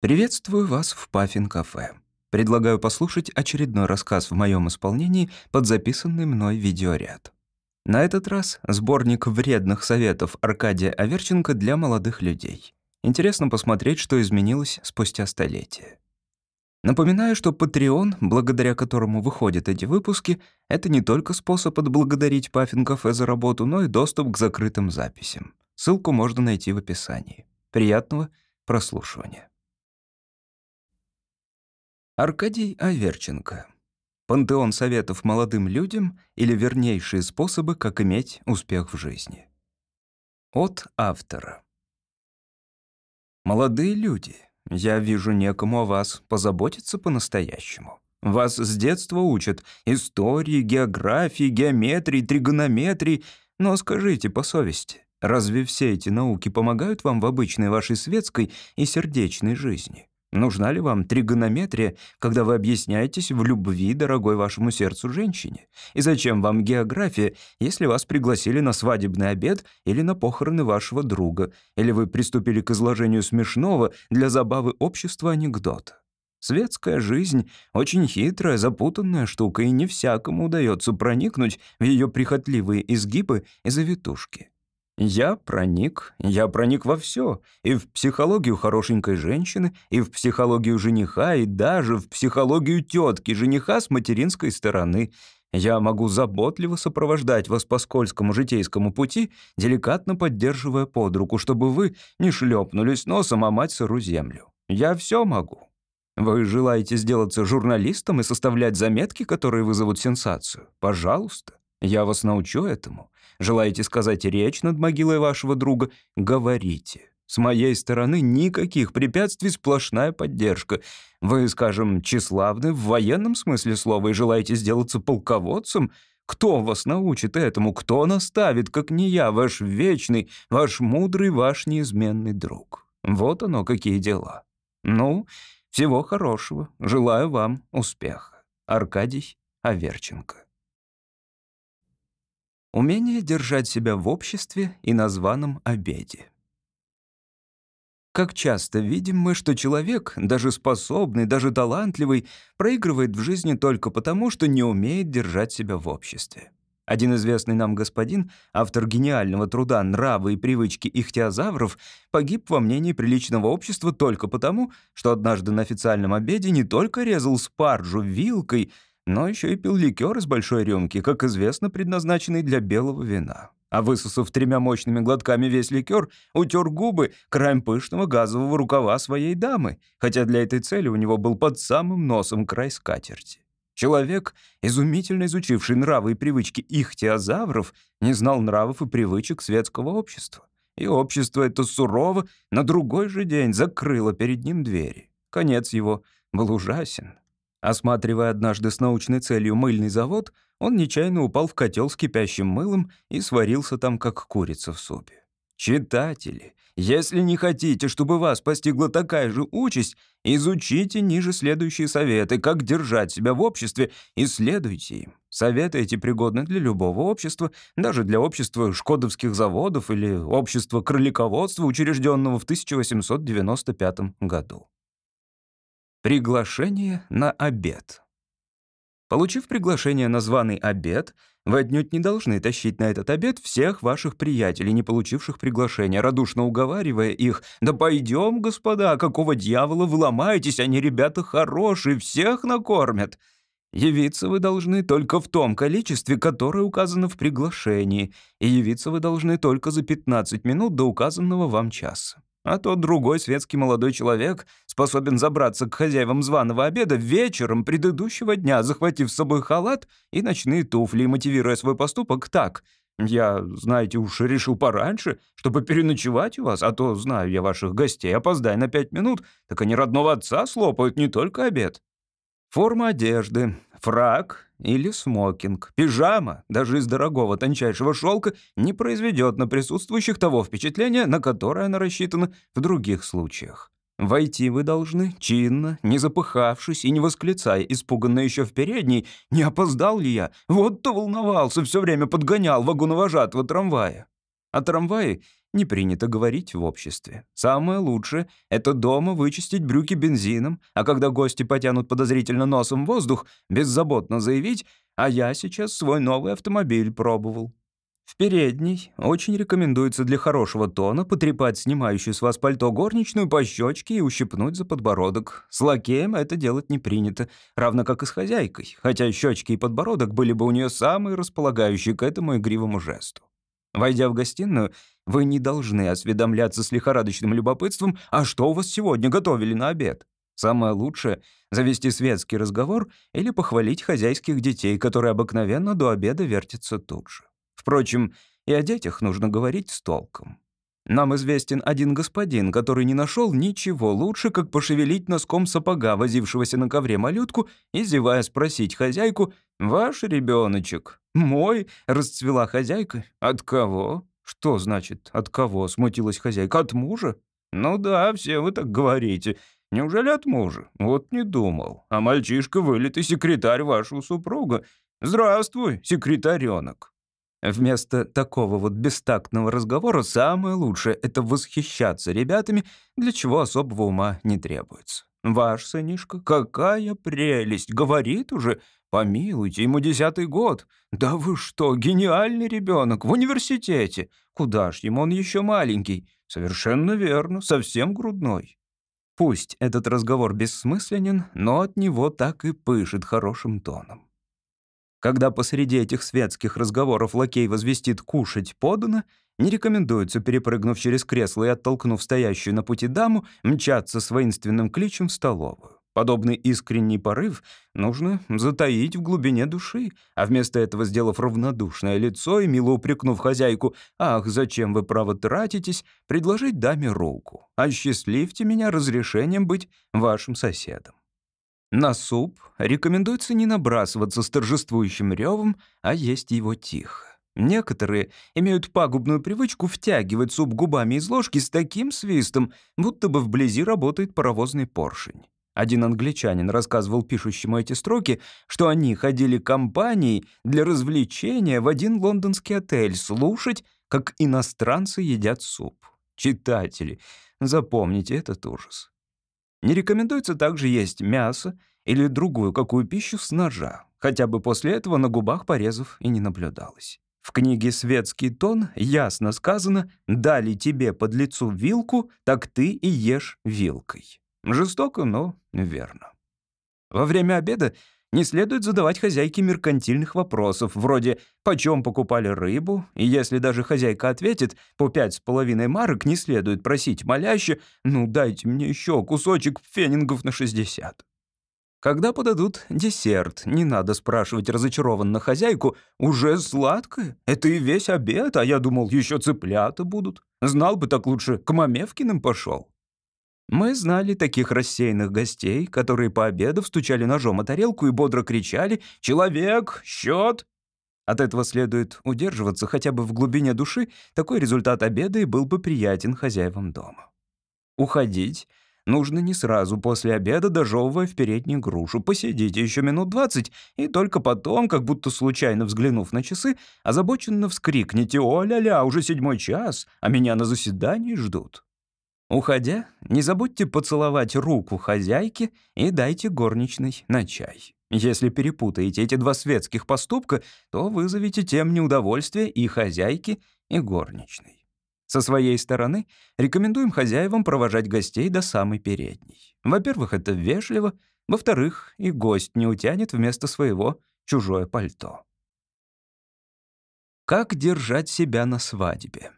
Приветствую вас в Паффин-кафе. Предлагаю послушать очередной рассказ в моем исполнении под записанный мной видеоряд. На этот раз сборник вредных советов Аркадия Аверченко для молодых людей. Интересно посмотреть, что изменилось спустя столетие. Напоминаю, что Patreon, благодаря которому выходят эти выпуски, это не только способ отблагодарить Паффин-кафе за работу, но и доступ к закрытым записям. Ссылку можно найти в описании. Приятного прослушивания. Аркадий Аверченко. Пантеон советов молодым людям или вернейшие способы, как иметь успех в жизни. От автора. Молодые люди, я вижу некому о вас позаботиться по-настоящему. Вас с детства учат истории, географии, геометрии, тригонометрии, но скажите по совести, разве все эти науки помогают вам в обычной вашей светской и сердечной жизни? Нужна ли вам тригонометрия, когда вы объясняетесь в любви дорогой вашему сердцу женщине? И зачем вам география, если вас пригласили на свадебный обед или на похороны вашего друга, или вы приступили к изложению смешного для забавы общества анекдота? Светская жизнь — очень хитрая, запутанная штука, и не всякому удается проникнуть в ее прихотливые изгибы и завитушки. Я проник, я проник во все, и в психологию хорошенькой женщины, и в психологию жениха, и даже в психологию тетки жениха с материнской стороны. Я могу заботливо сопровождать вас по скользкому житейскому пути, деликатно поддерживая под руку, чтобы вы не шлепнулись носом о мать сыру землю. Я все могу. Вы желаете сделаться журналистом и составлять заметки, которые вызовут сенсацию? Пожалуйста, я вас научу этому. Желаете сказать речь над могилой вашего друга? Говорите. С моей стороны никаких препятствий, сплошная поддержка. Вы, скажем, тщеславны в военном смысле слова и желаете сделаться полководцем? Кто вас научит этому? Кто наставит, как не я, ваш вечный, ваш мудрый, ваш неизменный друг? Вот оно, какие дела. Ну, всего хорошего. Желаю вам успеха. Аркадий Аверченко. Умение держать себя в обществе и на званом обеде. Как часто видим мы, что человек, даже способный, даже талантливый, проигрывает в жизни только потому, что не умеет держать себя в обществе. Один известный нам господин, автор гениального труда «Нравы и привычки ихтиозавров», погиб во мнении приличного общества только потому, что однажды на официальном обеде не только резал спаржу вилкой, но еще и пил ликер из большой рюмки, как известно, предназначенный для белого вина. А высосав тремя мощными глотками весь ликер, утер губы краем пышного газового рукава своей дамы, хотя для этой цели у него был под самым носом край скатерти. Человек, изумительно изучивший нравы и привычки ихтиозавров, не знал нравов и привычек светского общества. И общество это сурово на другой же день закрыло перед ним двери. Конец его был ужасен. Осматривая однажды с научной целью мыльный завод, он нечаянно упал в котел с кипящим мылом и сварился там, как курица в супе. Читатели, если не хотите, чтобы вас постигла такая же участь, изучите ниже следующие советы, как держать себя в обществе, и следуйте им. Советы эти пригодны для любого общества, даже для общества шкодовских заводов или общества кролиководства, учрежденного в 1895 году. Приглашение на обед. Получив приглашение на званый обед, вы отнюдь не должны тащить на этот обед всех ваших приятелей, не получивших приглашения, радушно уговаривая их «Да пойдем, господа, какого дьявола вы ломаетесь, они ребята хорошие, всех накормят». Явиться вы должны только в том количестве, которое указано в приглашении, и явиться вы должны только за 15 минут до указанного вам часа. А тот другой светский молодой человек способен забраться к хозяевам званого обеда вечером предыдущего дня, захватив с собой халат и ночные туфли, мотивируя свой поступок так. «Я, знаете, уж решил пораньше, чтобы переночевать у вас, а то, знаю я ваших гостей, опоздай на пять минут, так они родного отца слопают, не только обед». Форма одежды, фрак или смокинг, пижама, даже из дорогого тончайшего шелка, не произведет на присутствующих того впечатления, на которое она рассчитана в других случаях. Войти вы должны чинно, не запыхавшись и не восклицая, испуганно еще в передней, не опоздал ли я, вот-то волновался, все время подгонял вагоновожатого трамвая. О трамвае не принято говорить в обществе. Самое лучшее — это дома вычистить брюки бензином, а когда гости потянут подозрительно носом воздух, беззаботно заявить, а я сейчас свой новый автомобиль пробовал. В передней очень рекомендуется для хорошего тона потрепать снимающую с вас пальто горничную по щечке и ущипнуть за подбородок. С лакеем это делать не принято, равно как и с хозяйкой, хотя щечки и подбородок были бы у нее самые располагающие к этому игривому жесту. Войдя в гостиную, вы не должны осведомляться с лихорадочным любопытством, а что у вас сегодня готовили на обед. Самое лучшее — завести светский разговор или похвалить хозяйских детей, которые обыкновенно до обеда вертятся тут же. Впрочем, и о детях нужно говорить с толком. Нам известен один господин, который не нашел ничего лучше, как пошевелить носком сапога, возившегося на ковре малютку, и, зевая, спросить хозяйку, «Ваш ребеночек?» «Мой?» — расцвела хозяйка. «От кого?» «Что значит «от кого?» — смутилась хозяйка. «От мужа?» «Ну да, все вы так говорите. Неужели от мужа? Вот не думал. А мальчишка вылитый секретарь вашего супруга. Здравствуй, секретаренок». Вместо такого вот бестактного разговора самое лучшее — это восхищаться ребятами, для чего особого ума не требуется. «Ваш сынишка, какая прелесть! Говорит уже, помилуйте, ему десятый год. Да вы что, гениальный ребенок, в университете. Куда ж ему, он еще маленький. Совершенно верно, совсем грудной». Пусть этот разговор бессмысленен, но от него так и пышет хорошим тоном. Когда посреди этих светских разговоров лакей возвестит «кушать подано», не рекомендуется, перепрыгнув через кресло и оттолкнув стоящую на пути даму, мчаться с воинственным кличем в столовую. Подобный искренний порыв нужно затаить в глубине души, а вместо этого, сделав равнодушное лицо и мило упрекнув хозяйку «Ах, зачем вы, право, тратитесь?», предложить даме руку. «Осчастливьте меня разрешением быть вашим соседом». На суп рекомендуется не набрасываться с торжествующим ревом, а есть его тихо. Некоторые имеют пагубную привычку втягивать суп губами из ложки с таким свистом, будто бы вблизи работает паровозный поршень. Один англичанин рассказывал пишущему эти строки, что они ходили компанией для развлечения в один лондонский отель слушать, как иностранцы едят суп. Читатели, запомните этот ужас. Не рекомендуется также есть мясо или другую какую пищу с ножа, хотя бы после этого на губах порезов и не наблюдалось. В книге «Светский тон» ясно сказано «Дали тебе под лицу вилку, так ты и ешь вилкой». Жестоко, но верно. Во время обеда не следует задавать хозяйке меркантильных вопросов, вроде «почем покупали рыбу?», и если даже хозяйка ответит «по пять с половиной марок», не следует просить моляще «ну дайте мне еще кусочек фенингов на 60». Когда подадут десерт, не надо спрашивать разочарованно хозяйку «уже сладкое? Это и весь обед, а я думал, еще цыплята будут. Знал бы, так лучше к Мамевкиным пошел». Мы знали таких рассеянных гостей, которые по обеду стучали ножом о тарелку и бодро кричали «Человек! Счет!». От этого следует удерживаться хотя бы в глубине души, такой результат обеда и был бы приятен хозяевам дома. Уходить нужно не сразу после обеда, дожевывая в переднюю грушу. Посидите еще минут двадцать, и только потом, как будто случайно взглянув на часы, озабоченно вскрикните «О-ля-ля, уже седьмой час, а меня на заседании ждут». Уходя, не забудьте поцеловать руку хозяйки и дайте горничной на чай. Если перепутаете эти два светских поступка, то вызовете тем неудовольствие и хозяйки, и горничной. Со своей стороны рекомендуем хозяевам провожать гостей до самой передней. Во-первых, это вежливо, во-вторых, и гость не утянет вместо своего чужое пальто. Как держать себя на свадьбе?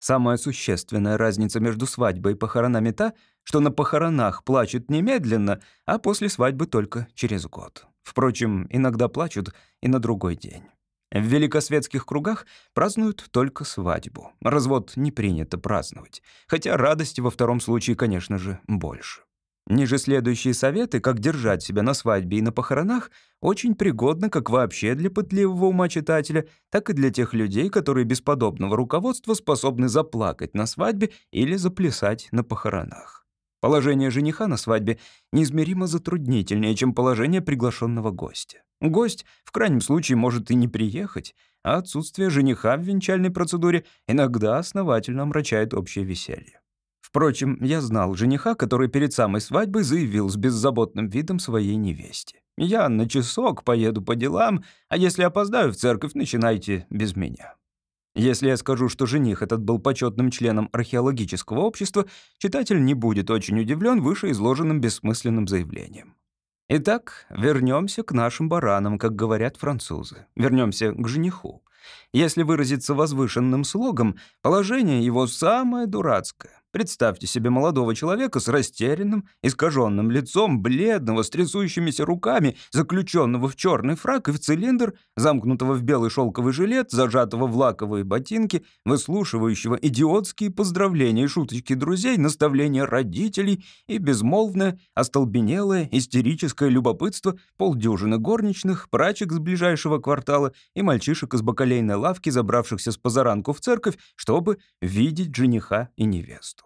Самая существенная разница между свадьбой и похоронами та, что на похоронах плачут немедленно, а после свадьбы только через год. Впрочем, иногда плачут и на другой день. В великосветских кругах празднуют только свадьбу. Развод не принято праздновать. Хотя радости во втором случае, конечно же, больше. Ниже следующие советы, как держать себя на свадьбе и на похоронах, очень пригодны как вообще для пытливого ума читателя, так и для тех людей, которые без подобного руководства способны заплакать на свадьбе или заплясать на похоронах. Положение жениха на свадьбе неизмеримо затруднительнее, чем положение приглашенного гостя. Гость в крайнем случае может и не приехать, а отсутствие жениха в венчальной процедуре иногда основательно омрачает общее веселье. Впрочем, я знал жениха, который перед самой свадьбой заявил с беззаботным видом своей невесте. «Я на часок поеду по делам, а если опоздаю в церковь, начинайте без меня». Если я скажу, что жених этот был почетным членом археологического общества, читатель не будет очень удивлен вышеизложенным бессмысленным заявлением. Итак, вернемся к нашим баранам, как говорят французы. Вернемся к жениху. Если выразиться возвышенным слогом, положение его самое дурацкое. Представьте себе молодого человека с растерянным, искаженным лицом, бледного, с трясущимися руками, заключенного в черный фрак и в цилиндр, замкнутого в белый шелковый жилет, зажатого в лаковые ботинки, выслушивающего идиотские поздравления и шуточки друзей, наставления родителей и безмолвное, остолбенелое, истерическое любопытство полдюжины горничных, прачек с ближайшего квартала и мальчишек из бакалейной лавки, забравшихся с позаранку в церковь, чтобы видеть жениха и невесту.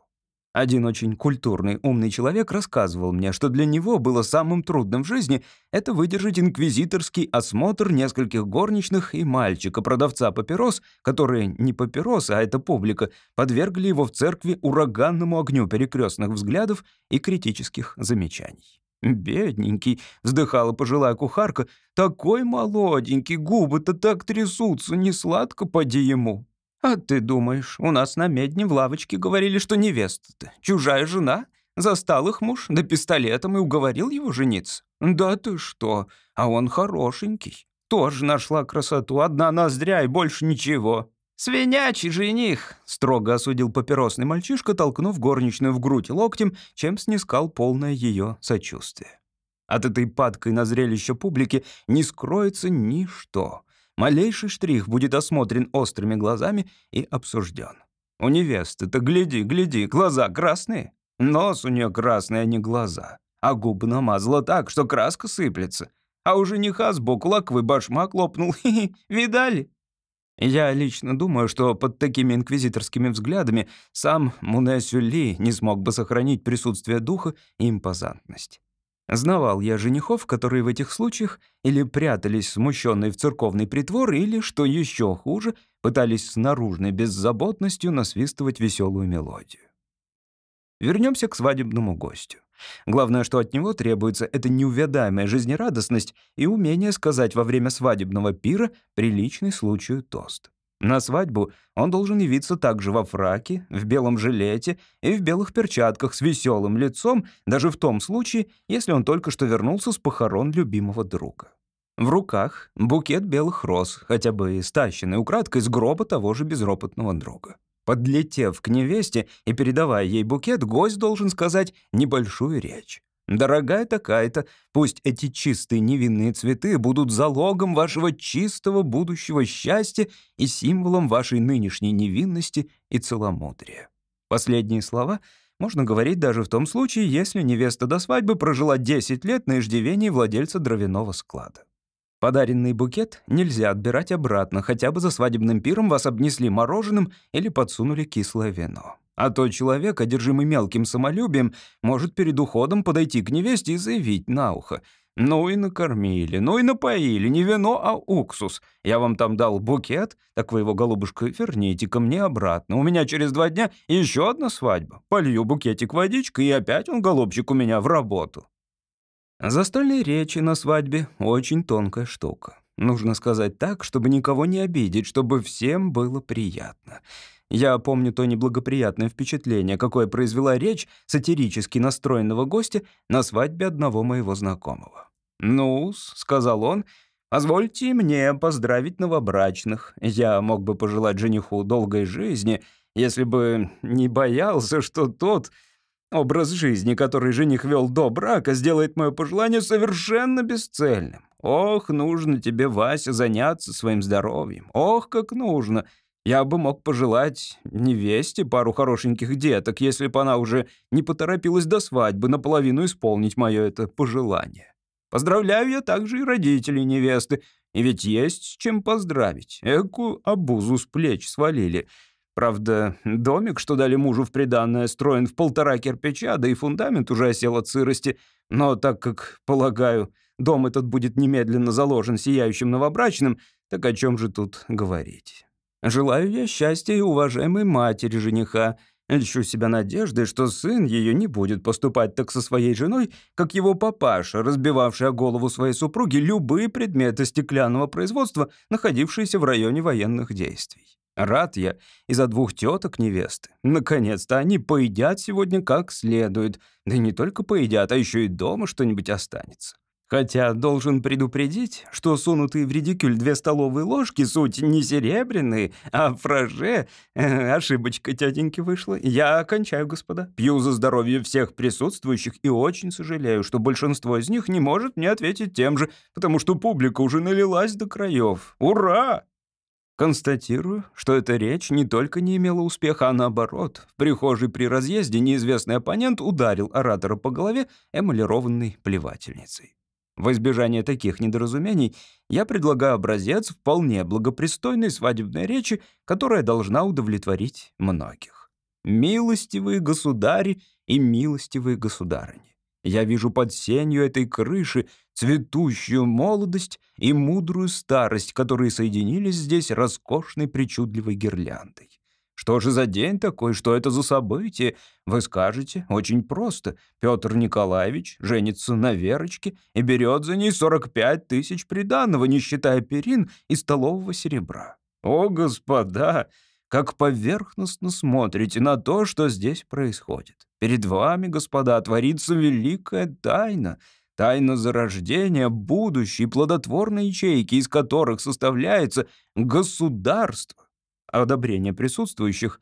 Один очень культурный, умный человек рассказывал мне, что для него было самым трудным в жизни это выдержать инквизиторский осмотр нескольких горничных и мальчика-продавца папирос, которые не папиросы, а эта публика, подвергли его в церкви ураганному огню перекрестных взглядов и критических замечаний. «Бедненький», — вздыхала пожилая кухарка, — «такой молоденький, губы-то так трясутся, не сладко поди ему». «А ты думаешь, у нас на медне в лавочке говорили, что невеста-то чужая жена? Застал их муж да пистолетом и уговорил его жениться? Да ты что, а он хорошенький. Тоже нашла красоту, одна ноздря и больше ничего». «Свинячий жених!» — строго осудил папиросный мальчишка, толкнув горничную в грудь локтем, чем снискал полное ее сочувствие. От этой падкой на зрелище публики не скроется ничто. Малейший штрих будет осмотрен острыми глазами и обсужден. У невесты-то гляди, гляди, глаза красные. Нос у нее красный, а не глаза. А губы намазала так, что краска сыплется. А у жениха сбоку лаковый башмак лопнул. Видали? Я лично думаю, что под такими инквизиторскими взглядами сам Муне Сюлли не смог бы сохранить присутствие духа и импозантность. Знавал я женихов, которые в этих случаях или прятались смущенные в церковный притвор, или, что еще хуже, пытались с наружной беззаботностью насвистывать веселую мелодию. Вернемся к свадебному гостю. Главное, что от него требуется, это неувядаемая жизнерадостность и умение сказать во время свадебного пира приличный случаю тост. На свадьбу он должен явиться также во фраке, в белом жилете и в белых перчатках с веселым лицом, даже в том случае, если он только что вернулся с похорон любимого друга. В руках букет белых роз, хотя бы стащенный украдкой с гроба того же безропотного друга. Подлетев к невесте и передавая ей букет, гость должен сказать небольшую речь. Дорогая такая-то, пусть эти чистые невинные цветы будут залогом вашего чистого будущего счастья и символом вашей нынешней невинности и целомудрия. Последние слова можно говорить даже в том случае, если невеста до свадьбы прожила 10 лет на иждивении владельца дровяного склада. Подаренный букет нельзя отбирать обратно, хотя бы за свадебным пиром вас обнесли мороженым или подсунули кислое вино. А то человек, одержимый мелким самолюбием, может перед уходом подойти к невесте и заявить на ухо. «Ну и накормили, ну и напоили, не вино, а уксус. Я вам там дал букет, так вы его, голубушка, верните ко мне обратно. У меня через два дня еще одна свадьба. Полью букетик водичкой, и опять он, голубчик, у меня в работу». Застольные речи на свадьбе — очень тонкая штука. Нужно сказать так, чтобы никого не обидеть, чтобы всем было приятно. Я помню то неблагоприятное впечатление, какое произвела речь сатирически настроенного гостя на свадьбе одного моего знакомого. ну сказал он, — «позвольте мне поздравить новобрачных. Я мог бы пожелать жениху долгой жизни, если бы не боялся, что тот образ жизни, который жених вел до брака, сделает мое пожелание совершенно бесцельным. Ох, нужно тебе, Вася, заняться своим здоровьем. Ох, как нужно!» Я бы мог пожелать невесте пару хорошеньких деток, если бы она уже не поторопилась до свадьбы наполовину исполнить мое это пожелание. Поздравляю я также и родителей невесты, и ведь есть чем поздравить. Эку обузу с плеч свалили. Правда, домик, что дали мужу в приданное, строен в полтора кирпича, да и фундамент уже осел от сырости. Но так как, полагаю, дом этот будет немедленно заложен сияющим новобрачным, Так о чем же тут говорить? Желаю я счастья и уважаемой матери жениха. Льщу себя надеждой, что сын ее не будет поступать так со своей женой, как его папаша, разбивавший о голову своей супруги любые предметы стеклянного производства, находившиеся в районе военных действий. Рад я из-за двух теток невесты. Наконец-то они поедят сегодня как следует. Да не только поедят, а еще и дома что-нибудь останется. Хотя должен предупредить, что сунутые в редикюль две столовые ложки суть не серебряные, а фраже. Э, ошибочка тетеньки вышла. Я кончаю, господа. Пью за здоровье всех присутствующих и очень сожалею, что большинство из них не может мне ответить тем же, потому что публика уже налилась до краев. Ура! Констатирую, что эта речь не только не имела успеха, а наоборот. В прихожей при разъезде неизвестный оппонент ударил оратора по голове эмалированной плевательницей. В избежание таких недоразумений я предлагаю образец вполне благопристойной свадебной речи, которая должна удовлетворить многих. Милостивые государи и милостивые государыни. Я вижу под сенью этой крыши цветущую молодость и мудрую старость, которые соединились здесь роскошной причудливой гирляндой. Что же за день такой, что это за событие? Вы скажете, очень просто. Петр Николаевич женится на Верочке и берет за ней 45 тысяч приданного, не считая перин и столового серебра. О, господа, как поверхностно смотрите на то, что здесь происходит. Перед вами, господа, творится великая тайна — тайна зарождения будущей плодотворной ячейки, из которых составляется государство одобрения присутствующих,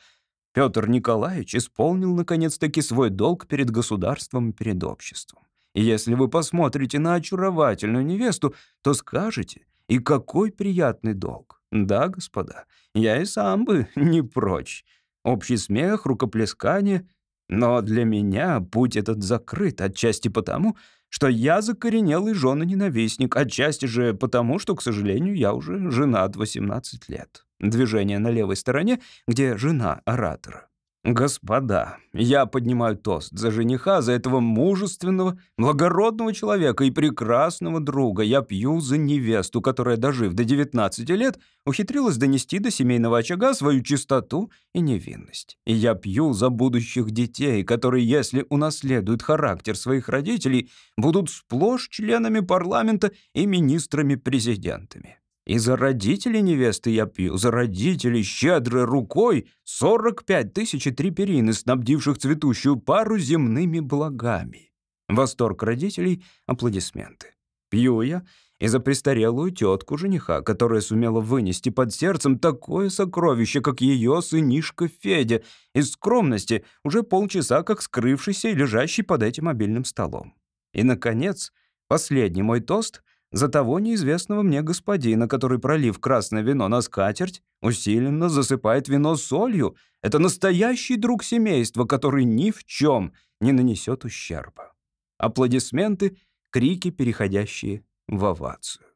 Петр Николаевич исполнил наконец-таки свой долг перед государством и перед обществом. И если вы посмотрите на очаровательную невесту, то скажете, и какой приятный долг. Да, господа, я и сам бы не прочь. Общий смех, рукоплескание. Но для меня путь этот закрыт, отчасти потому, что я закоренелый жена-ненавистник, отчасти же потому, что, к сожалению, я уже женат 18 лет. Движение на левой стороне, где жена оратора. «Господа, я поднимаю тост за жениха, за этого мужественного, благородного человека и прекрасного друга. Я пью за невесту, которая, дожив до 19 лет, ухитрилась донести до семейного очага свою чистоту и невинность. И я пью за будущих детей, которые, если унаследуют характер своих родителей, будут сплошь членами парламента и министрами-президентами. И за родителей невесты я пью, за родителей щедрой рукой 45 тысяч и три перины, снабдивших цветущую пару земными благами. Восторг родителей, аплодисменты. Пью я и за престарелую тетку жениха, которая сумела вынести под сердцем такое сокровище, как ее сынишка Федя, из скромности, уже полчаса как скрывшийся и лежащий под этим мобильным столом. И, наконец, последний мой тост — за того неизвестного мне господина, который, пролив красное вино на скатерть, усиленно засыпает вино солью. Это настоящий друг семейства, который ни в чем не нанесет ущерба. Аплодисменты, крики, переходящие в овацию.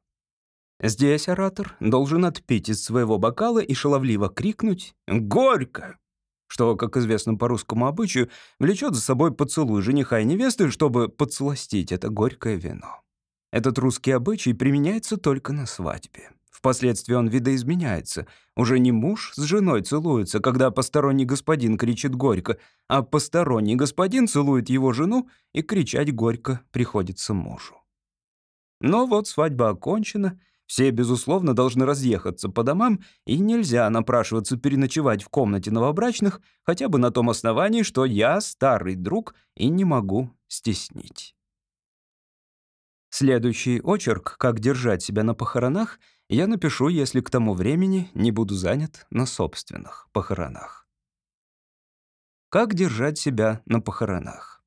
Здесь оратор должен отпить из своего бокала и шаловливо крикнуть «Горько!», что, как известно по русскому обычаю, влечет за собой поцелуй жениха и невесты, чтобы подсластить это горькое вино. Этот русский обычай применяется только на свадьбе. Впоследствии он видоизменяется. Уже не муж с женой целуется, когда посторонний господин кричит горько, а посторонний господин целует его жену, и кричать горько приходится мужу. Но вот свадьба окончена, все, безусловно, должны разъехаться по домам, и нельзя напрашиваться переночевать в комнате новобрачных хотя бы на том основании, что я старый друг и не могу стеснить. Следующий очерк «Как держать себя на похоронах» я напишу, если к тому времени не буду занят на собственных похоронах. Как держать себя на похоронах?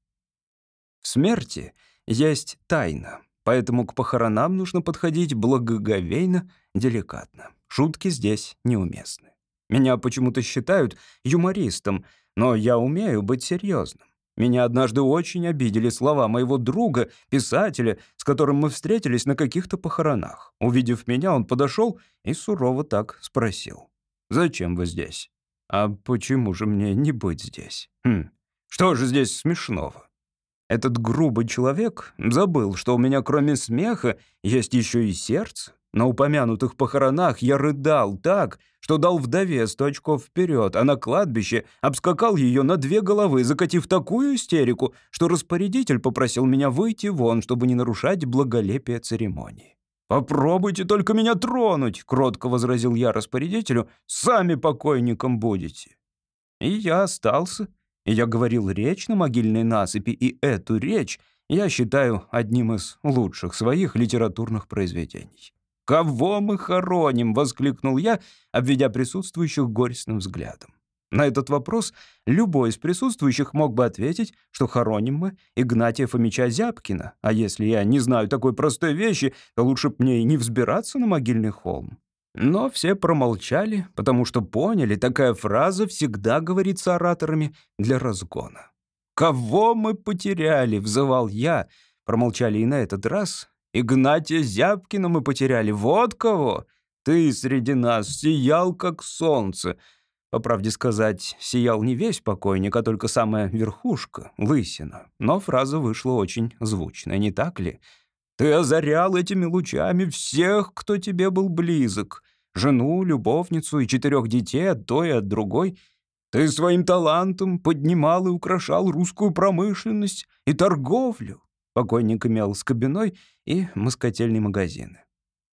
В смерти есть тайна, поэтому к похоронам нужно подходить благоговейно, деликатно. Шутки здесь неуместны. Меня почему-то считают юмористом, но я умею быть серьезным. Меня однажды очень обидели слова моего друга, писателя, с которым мы встретились на каких-то похоронах. Увидев меня, он подошел и сурово так спросил. «Зачем вы здесь?» «А почему же мне не быть здесь?» «Хм, что же здесь смешного?» Этот грубый человек забыл, что у меня кроме смеха есть еще и сердце. На упомянутых похоронах я рыдал так, что дал вдове сто очков вперед, а на кладбище обскакал ее на две головы, закатив такую истерику, что распорядитель попросил меня выйти вон, чтобы не нарушать благолепие церемонии. «Попробуйте только меня тронуть!» — кротко возразил я распорядителю. «Сами покойником будете!» И я остался, и я говорил речь на могильной насыпи, и эту речь я считаю одним из лучших своих литературных произведений. «Кого мы хороним?» — воскликнул я, обведя присутствующих горестным взглядом. На этот вопрос любой из присутствующих мог бы ответить, что хороним мы Игнатия Фомича Зябкина, а если я не знаю такой простой вещи, то лучше б мне и не взбираться на могильный холм. Но все промолчали, потому что поняли, такая фраза всегда говорится ораторами для разгона. «Кого мы потеряли?» — взывал я. Промолчали и на этот раз, Игнатия Зябкина мы потеряли. Вот кого! Ты среди нас сиял, как солнце. По правде сказать, сиял не весь покойник, а только самая верхушка, лысина. Но фраза вышла очень звучная, не так ли? Ты озарял этими лучами всех, кто тебе был близок. Жену, любовницу и четырех детей от той и от другой. Ты своим талантом поднимал и украшал русскую промышленность и торговлю. Покойник имел скобяной и москотельные магазины.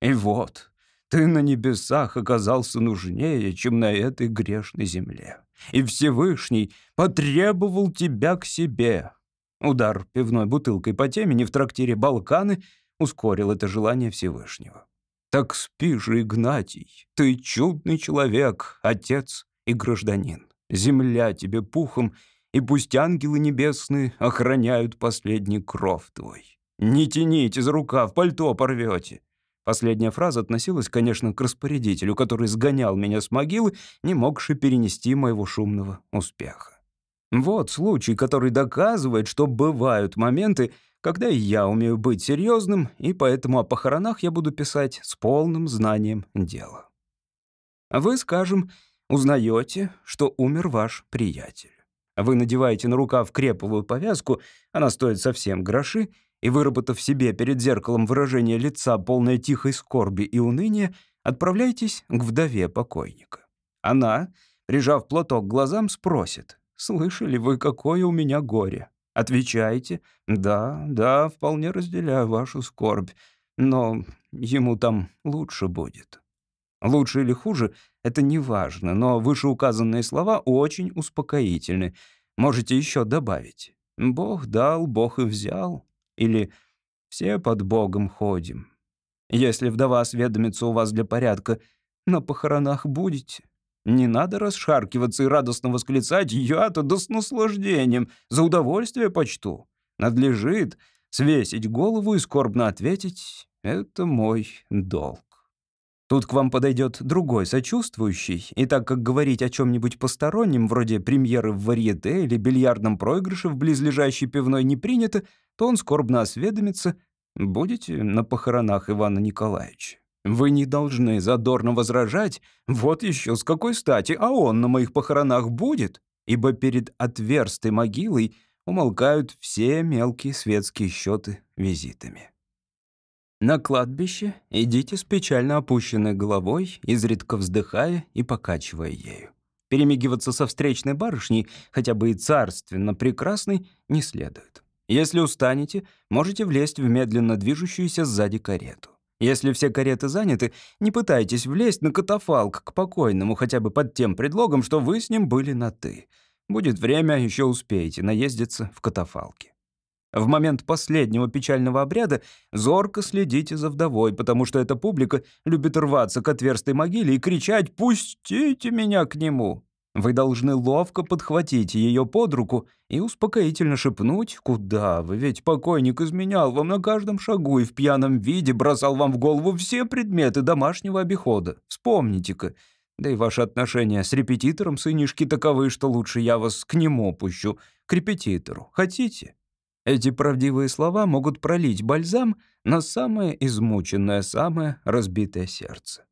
И вот, ты на небесах оказался нужнее, чем на этой грешной земле. И Всевышний потребовал тебя к себе. Удар пивной бутылкой по темени в трактире «Балканы» ускорил это желание Всевышнего. Так спи же, Игнатий, ты чудный человек, отец и гражданин. Земля тебе пухом — и пусть ангелы небесные охраняют последний кров твой. Не тяните за рукав, пальто порвете». Последняя фраза относилась, конечно, к распорядителю, который сгонял меня с могилы, не могший перенести моего шумного успеха. Вот случай, который доказывает, что бывают моменты, когда и я умею быть серьезным, и поэтому о похоронах я буду писать с полным знанием дела. Вы, скажем, узнаете, что умер ваш приятель. Вы надеваете на рукав креповую повязку, она стоит совсем гроши, и, выработав себе перед зеркалом выражение лица, полное тихой скорби и уныния, отправляйтесь к вдове покойника. Она, прижав платок к глазам, спросит, «Слышали вы, какое у меня горе?» Отвечайте, «Да, да, вполне разделяю вашу скорбь, но ему там лучше будет». Лучше или хуже — это не важно, но вышеуказанные слова очень успокоительны. Можете еще добавить. «Бог дал, Бог и взял». Или «Все под Богом ходим». Если вдова осведомится у вас для порядка, на похоронах будете. Не надо расшаркиваться и радостно восклицать «Я-то да с наслаждением, за удовольствие почту». Надлежит свесить голову и скорбно ответить «Это мой долг». Тут к вам подойдет другой сочувствующий, и так как говорить о чем-нибудь постороннем, вроде премьеры в варьете или бильярдном проигрыше в близлежащей пивной не принято, то он скорбно осведомится «Будете на похоронах Ивана Николаевича?» Вы не должны задорно возражать «Вот еще с какой стати, а он на моих похоронах будет?» Ибо перед отверстой могилой умолкают все мелкие светские счеты визитами. На кладбище идите с печально опущенной головой, изредка вздыхая и покачивая ею. Перемигиваться со встречной барышней, хотя бы и царственно прекрасной, не следует. Если устанете, можете влезть в медленно движущуюся сзади карету. Если все кареты заняты, не пытайтесь влезть на катафалк к покойному хотя бы под тем предлогом, что вы с ним были на «ты». Будет время, еще успеете наездиться в катафалке. В момент последнего печального обряда зорко следите за вдовой, потому что эта публика любит рваться к отверстой могиле и кричать «Пустите меня к нему!». Вы должны ловко подхватить ее под руку и успокоительно шепнуть «Куда вы? Ведь покойник изменял вам на каждом шагу и в пьяном виде бросал вам в голову все предметы домашнего обихода. Вспомните-ка. Да и ваши отношения с репетитором, сынишки, таковы, что лучше я вас к нему пущу, к репетитору. Хотите?» Эти правдивые слова могут пролить бальзам на самое измученное, самое разбитое сердце.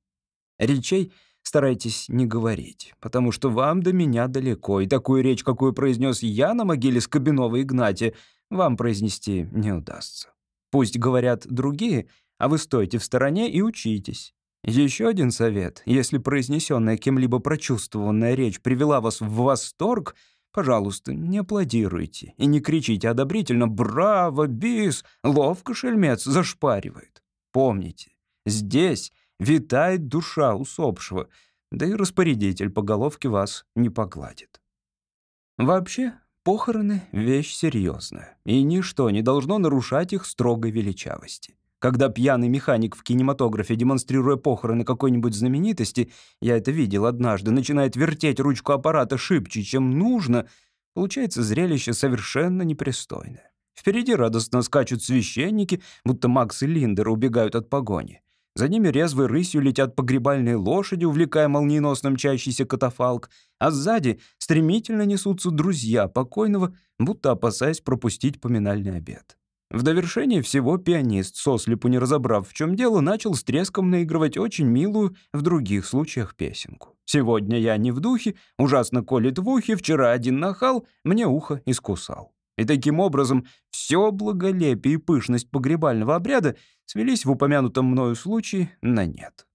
Речей старайтесь не говорить, потому что вам до меня далеко, и такую речь, какую произнес я на могиле Скобинова Игнатия, вам произнести не удастся. Пусть говорят другие, а вы стойте в стороне и учитесь. Еще один совет. Если произнесенная кем-либо прочувствованная речь привела вас в восторг, пожалуйста, не аплодируйте и не кричите одобрительно «Браво, бис! Ловко шельмец зашпаривает!» Помните, здесь витает душа усопшего, да и распорядитель по головке вас не погладит. Вообще, похороны — вещь серьезная, и ничто не должно нарушать их строгой величавости. Когда пьяный механик в кинематографе, демонстрируя похороны какой-нибудь знаменитости, я это видел однажды, начинает вертеть ручку аппарата шибче, чем нужно, получается зрелище совершенно непристойное. Впереди радостно скачут священники, будто Макс и Линдер убегают от погони. За ними резвой рысью летят погребальные лошади, увлекая молниеносно мчащийся катафалк, а сзади стремительно несутся друзья покойного, будто опасаясь пропустить поминальный обед. В довершение всего пианист, сослепу не разобрав, в чем дело, начал с треском наигрывать очень милую в других случаях песенку. «Сегодня я не в духе, ужасно колет в ухе, вчера один нахал, мне ухо искусал». И таким образом все благолепие и пышность погребального обряда свелись в упомянутом мною случае на нет.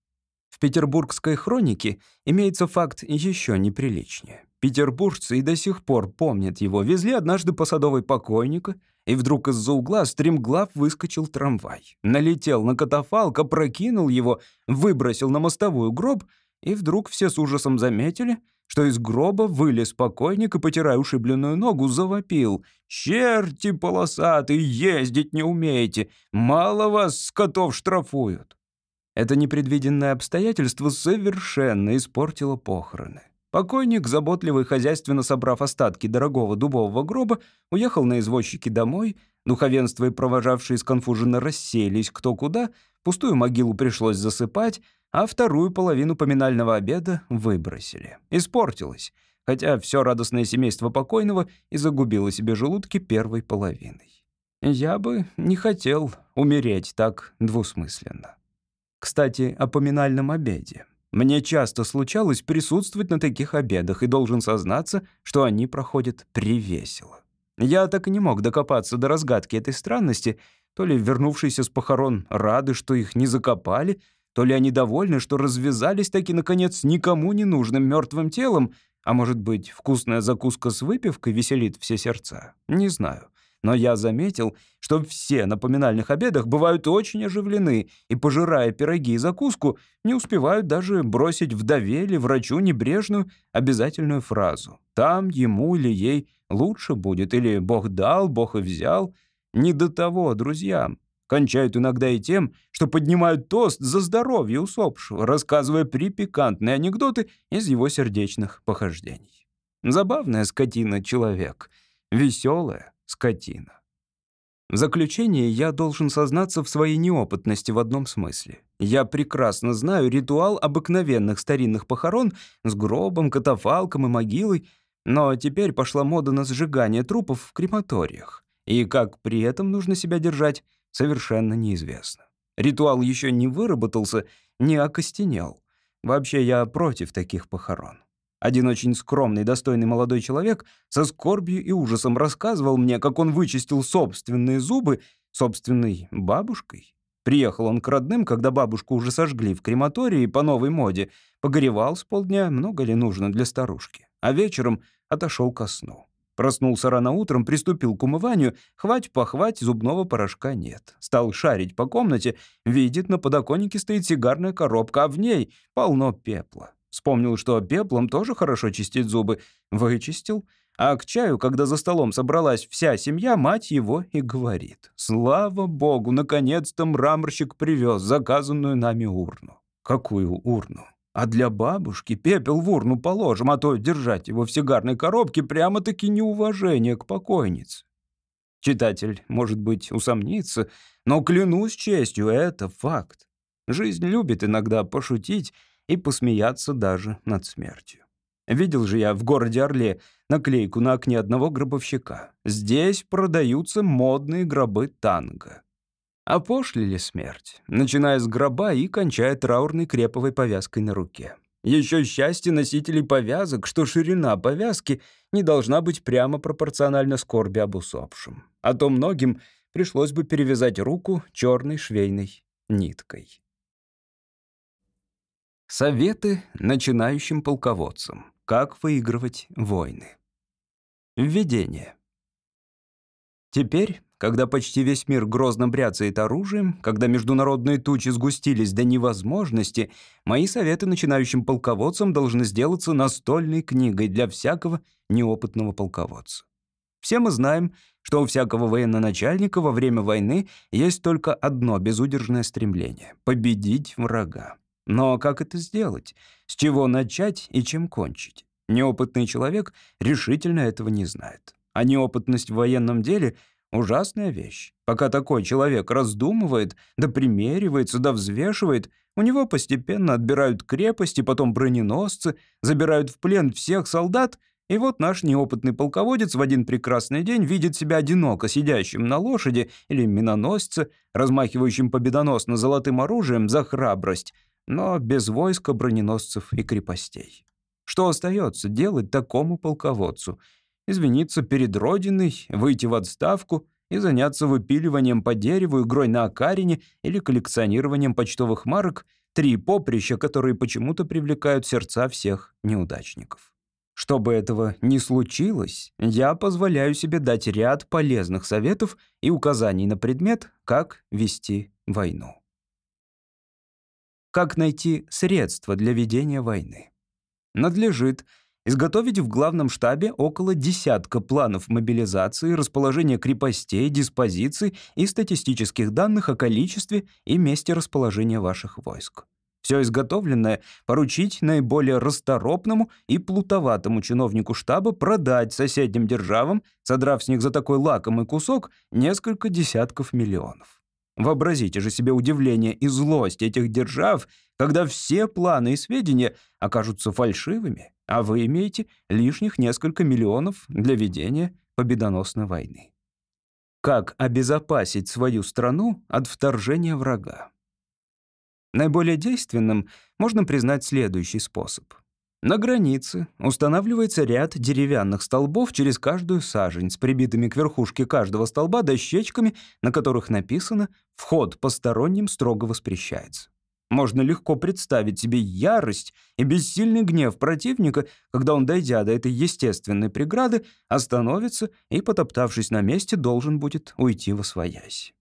В петербургской хронике имеется факт еще неприличнее. Петербуржцы и до сих пор помнят его. Везли однажды по садовой покойника, и вдруг из-за угла стремглав выскочил трамвай. Налетел на катафалк, опрокинул его, выбросил на мостовую гроб, и вдруг все с ужасом заметили, что из гроба вылез покойник и, потирая ушибленную ногу, завопил. «Черти полосатые, ездить не умеете! Мало вас, скотов, штрафуют!» Это непредвиденное обстоятельство совершенно испортило похороны. Покойник, заботливый хозяйственно собрав остатки дорогого дубового гроба, уехал на извозчике домой, духовенство и провожавшие сконфуженно расселись кто куда, пустую могилу пришлось засыпать, а вторую половину поминального обеда выбросили. Испортилось, хотя все радостное семейство покойного и загубило себе желудки первой половиной. Я бы не хотел умереть так двусмысленно. Кстати, о поминальном обеде. Мне часто случалось присутствовать на таких обедах и должен сознаться, что они проходят привесело. Я так и не мог докопаться до разгадки этой странности, то ли вернувшиеся с похорон рады, что их не закопали, то ли они довольны, что развязались таки, наконец, никому не нужным мертвым телом, а может быть, вкусная закуска с выпивкой веселит все сердца. Не знаю. Но я заметил, что все на поминальных обедах бывают очень оживлены и, пожирая пироги и закуску, не успевают даже бросить вдове или врачу небрежную обязательную фразу. Там ему или ей лучше будет, или «Бог дал, Бог и взял». Не до того, друзьям. Кончают иногда и тем, что поднимают тост за здоровье усопшего, рассказывая припикантные анекдоты из его сердечных похождений. Забавная скотина человек, веселая, скотина. В заключение я должен сознаться в своей неопытности в одном смысле. Я прекрасно знаю ритуал обыкновенных старинных похорон с гробом, катафалком и могилой, но теперь пошла мода на сжигание трупов в крематориях. И как при этом нужно себя держать, совершенно неизвестно. Ритуал еще не выработался, не окостенел. Вообще я против таких похорон. Один очень скромный, достойный молодой человек со скорбью и ужасом рассказывал мне, как он вычистил собственные зубы собственной бабушкой. Приехал он к родным, когда бабушку уже сожгли в крематории по новой моде, погоревал с полдня, много ли нужно для старушки, а вечером отошел ко сну. Проснулся рано утром, приступил к умыванию, хвать-похвать, зубного порошка нет. Стал шарить по комнате, видит, на подоконнике стоит сигарная коробка, а в ней полно пепла. Вспомнил, что пеплом тоже хорошо чистить зубы. Вычистил. А к чаю, когда за столом собралась вся семья, мать его и говорит. «Слава богу, наконец-то мраморщик привез заказанную нами урну». «Какую урну?» А для бабушки пепел в урну положим, а то держать его в сигарной коробке прямо-таки неуважение к покойнице. Читатель, может быть, усомнится, но клянусь честью, это факт. Жизнь любит иногда пошутить и посмеяться даже над смертью. Видел же я в городе Орле наклейку на окне одного гробовщика. Здесь продаются модные гробы танго. Опошлили смерть, начиная с гроба и кончая траурной креповой повязкой на руке. Еще счастье носителей повязок, что ширина повязки не должна быть прямо пропорциональна скорби об усопшем. А то многим пришлось бы перевязать руку черной швейной ниткой. Советы начинающим полководцам. Как выигрывать войны. Введение. Теперь, когда почти весь мир грозно бряцает оружием, когда международные тучи сгустились до невозможности, мои советы начинающим полководцам должны сделаться настольной книгой для всякого неопытного полководца. Все мы знаем, что у всякого военачальника во время войны есть только одно безудержное стремление — победить врага. Но как это сделать? С чего начать и чем кончить? Неопытный человек решительно этого не знает. А неопытность в военном деле — ужасная вещь. Пока такой человек раздумывает, да примеривается, да взвешивает, у него постепенно отбирают крепости, потом броненосцы, забирают в плен всех солдат — и вот наш неопытный полководец в один прекрасный день видит себя одиноко сидящим на лошади или миноносце, размахивающим победоносно золотым оружием за храбрость, но без войска, броненосцев и крепостей. Что остается делать такому полководцу? Извиниться перед Родиной, выйти в отставку и заняться выпиливанием по дереву, игрой на окарине или коллекционированием почтовых марок — три поприща, которые почему-то привлекают сердца всех неудачников. Чтобы этого не случилось, я позволяю себе дать ряд полезных советов и указаний на предмет, как вести войну. Как найти средства для ведения войны? Надлежит изготовить в главном штабе около десятка планов мобилизации, расположения крепостей, диспозиций и статистических данных о количестве и месте расположения ваших войск. Все изготовленное поручить наиболее расторопному и плутоватому чиновнику штаба продать соседним державам, содрав с них за такой лакомый кусок несколько десятков миллионов. Вообразите же себе удивление и злость этих держав, когда все планы и сведения окажутся фальшивыми, а вы имеете лишних несколько миллионов для ведения победоносной войны. Как обезопасить свою страну от вторжения врага? Наиболее действенным можно признать следующий способ. На границе устанавливается ряд деревянных столбов через каждую сажень с прибитыми к верхушке каждого столба дощечками, на которых написано «Вход посторонним строго воспрещается». Можно легко представить себе ярость и бессильный гнев противника, когда он, дойдя до этой естественной преграды, остановится и, потоптавшись на месте, должен будет уйти во своясь.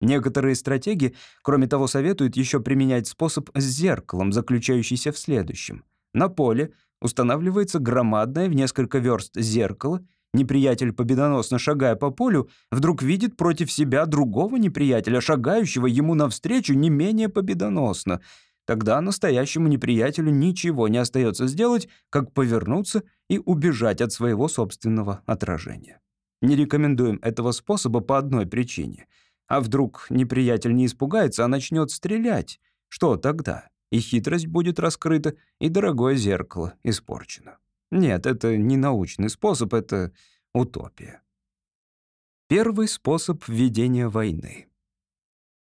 Некоторые стратеги, кроме того, советуют еще применять способ с зеркалом, заключающийся в следующем. На поле устанавливается громадное в несколько верст зеркало. Неприятель, победоносно шагая по полю, вдруг видит против себя другого неприятеля, шагающего ему навстречу не менее победоносно. Тогда настоящему неприятелю ничего не остается сделать, как повернуться и убежать от своего собственного отражения. Не рекомендуем этого способа по одной причине. А вдруг неприятель не испугается, а начнет стрелять? Что тогда? И хитрость будет раскрыта, и дорогое зеркало испорчено. Нет, это не научный способ, это утопия. Первый способ ведения войны.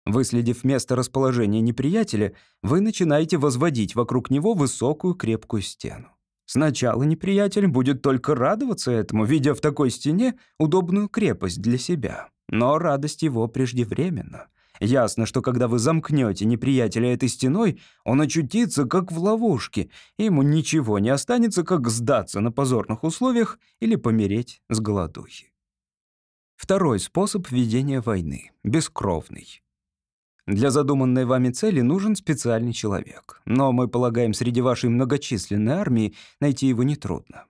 Выследив место расположения неприятеля, вы начинаете возводить вокруг него высокую крепкую стену. Сначала неприятель будет только радоваться этому, видя в такой стене удобную крепость для себя. Но радость его преждевременна. Ясно, что когда вы замкнете неприятеля этой стеной, он очутится как в ловушке, и ему ничего не останется, как сдаться на позорных условиях или помереть с голодухи. Второй способ ведения войны — бескровный. Для задуманной вами цели нужен специальный человек, но мы полагаем, среди вашей многочисленной армии найти его нетрудно.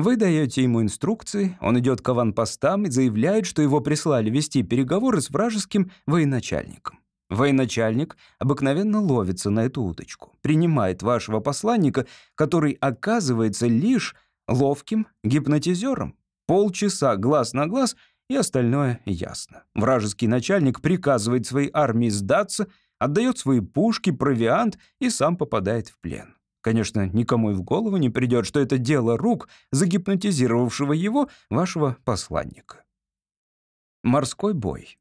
Вы даете ему инструкции, он идет к аванпостам и заявляет, что его прислали вести переговоры с вражеским военачальником. Военачальник обыкновенно ловится на эту уточку, принимает вашего посланника, который оказывается лишь ловким гипнотизером. Полчаса глаз на глаз, и остальное ясно. Вражеский начальник приказывает своей армии сдаться, отдает свои пушки, провиант и сам попадает в плен. Конечно, никому и в голову не придет, что это дело рук, загипнотизировавшего его, вашего посланника. Морской бой.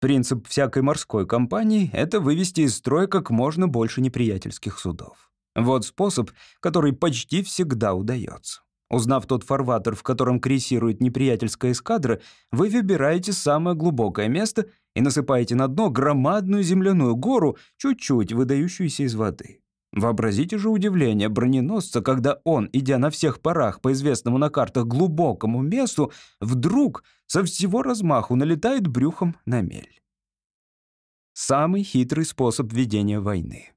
Принцип всякой морской компании — это вывести из строя как можно больше неприятельских судов. Вот способ, который почти всегда удается. Узнав тот фарватер, в котором крейсирует неприятельская эскадра, вы выбираете самое глубокое место и насыпаете на дно громадную земляную гору, чуть-чуть выдающуюся из воды. Вообразите же удивление броненосца, когда он, идя на всех парах по известному на картах глубокому месту, вдруг со всего размаху налетает брюхом на мель. Самый хитрый способ ведения войны.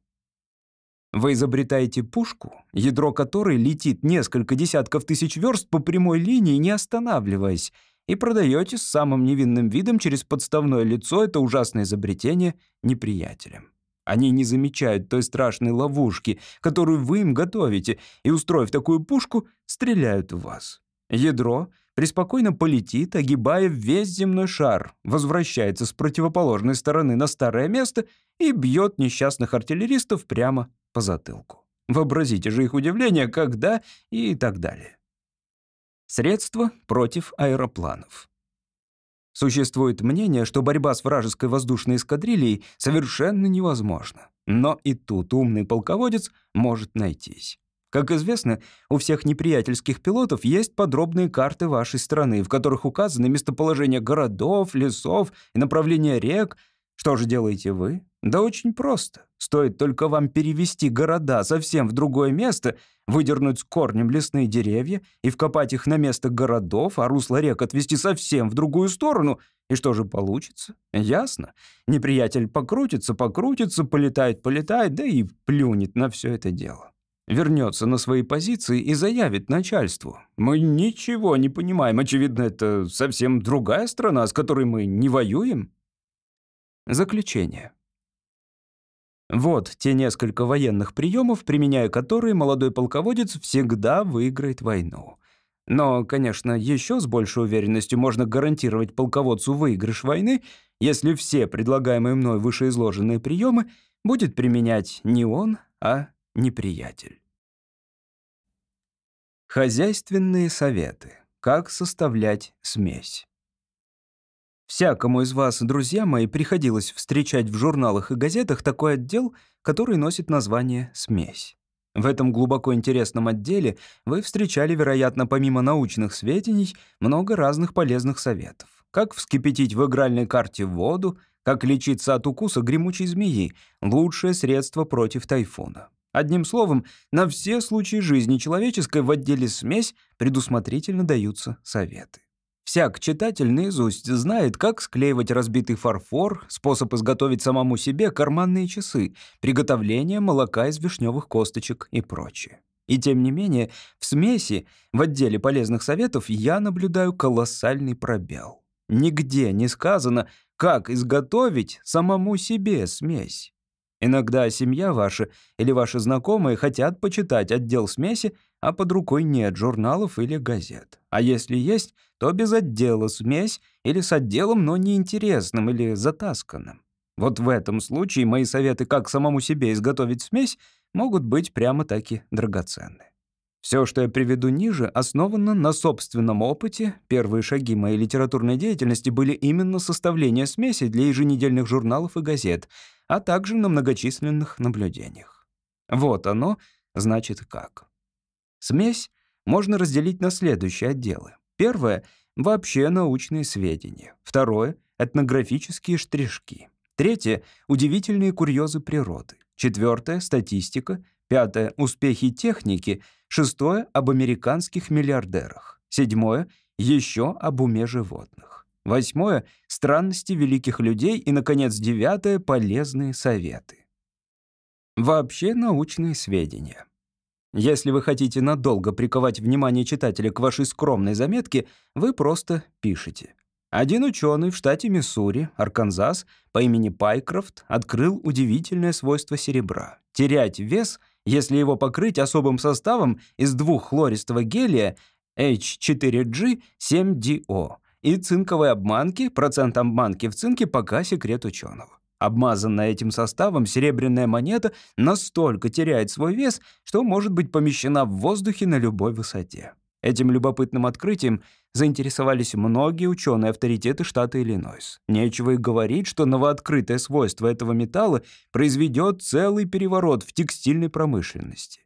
Вы изобретаете пушку, ядро которой летит несколько десятков тысяч верст по прямой линии, не останавливаясь, и продаете с самым невинным видом через подставное лицо это ужасное изобретение неприятелям. Они не замечают той страшной ловушки, которую вы им готовите, и, устроив такую пушку, стреляют в вас. Ядро преспокойно полетит, огибая весь земной шар, возвращается с противоположной стороны на старое место и бьет несчастных артиллеристов прямо по затылку. Вообразите же их удивление, когда и так далее. Средства против аэропланов. Существует мнение, что борьба с вражеской воздушной эскадрильей совершенно невозможна. Но и тут умный полководец может найтись. Как известно, у всех неприятельских пилотов есть подробные карты вашей страны, в которых указаны местоположение городов, лесов и направление рек. Что же делаете вы? Да очень просто. Стоит только вам перевести города совсем в другое место, выдернуть с корнем лесные деревья и вкопать их на место городов, а русло рек отвести совсем в другую сторону. И что же получится? Ясно. Неприятель покрутится, покрутится, полетает, полетает, да и плюнет на все это дело. Вернется на свои позиции и заявит начальству. Мы ничего не понимаем. Очевидно, это совсем другая страна, с которой мы не воюем. Заключение. Вот те несколько военных приемов, применяя которые молодой полководец всегда выиграет войну. Но, конечно, еще с большей уверенностью можно гарантировать полководцу выигрыш войны, если все предлагаемые мной вышеизложенные приемы будет применять не он, а неприятель. Хозяйственные советы. Как составлять смесь. Всякому из вас, друзья мои, приходилось встречать в журналах и газетах такой отдел, который носит название «Смесь». В этом глубоко интересном отделе вы встречали, вероятно, помимо научных сведений, много разных полезных советов. Как вскипятить в игральной карте воду, как лечиться от укуса гремучей змеи — лучшее средство против тайфуна. Одним словом, на все случаи жизни человеческой в отделе «Смесь» предусмотрительно даются советы. Всяк читатель наизусть знает, как склеивать разбитый фарфор, способ изготовить самому себе карманные часы, приготовление молока из вишневых косточек и прочее. И тем не менее, в смеси, в отделе полезных советов, я наблюдаю колоссальный пробел. Нигде не сказано, как изготовить самому себе смесь. Иногда семья ваша или ваши знакомые хотят почитать отдел смеси, а под рукой нет журналов или газет. А если есть, то без отдела смесь или с отделом, но неинтересным или затасканным. Вот в этом случае мои советы, как самому себе изготовить смесь, могут быть прямо-таки драгоценны. Все, что я приведу ниже, основано на собственном опыте. Первые шаги моей литературной деятельности были именно составление смеси для еженедельных журналов и газет, а также на многочисленных наблюдениях. Вот оно, значит, как. Смесь можно разделить на следующие отделы. Первое — вообще научные сведения. Второе — этнографические штришки. Третье — удивительные курьезы природы. Четвертое — статистика. Пятое — успехи техники. Шестое — об американских миллиардерах. Седьмое — еще об уме животных. Восьмое — странности великих людей. И, наконец, девятое — полезные советы. Вообще научные сведения. Если вы хотите надолго приковать внимание читателя к вашей скромной заметке, вы просто пишете. Один ученый в штате Миссури, Арканзас, по имени Пайкрофт, открыл удивительное свойство серебра — терять вес, если его покрыть особым составом из двух хлористого гелия H4G7DO и цинковой обманки, процент обманки в цинке пока секрет ученого. Обмазанная этим составом серебряная монета настолько теряет свой вес, что может быть помещена в воздухе на любой высоте. Этим любопытным открытием заинтересовались многие ученые авторитеты штата Иллинойс. Нечего и говорить, что новооткрытое свойство этого металла произведет целый переворот в текстильной промышленности.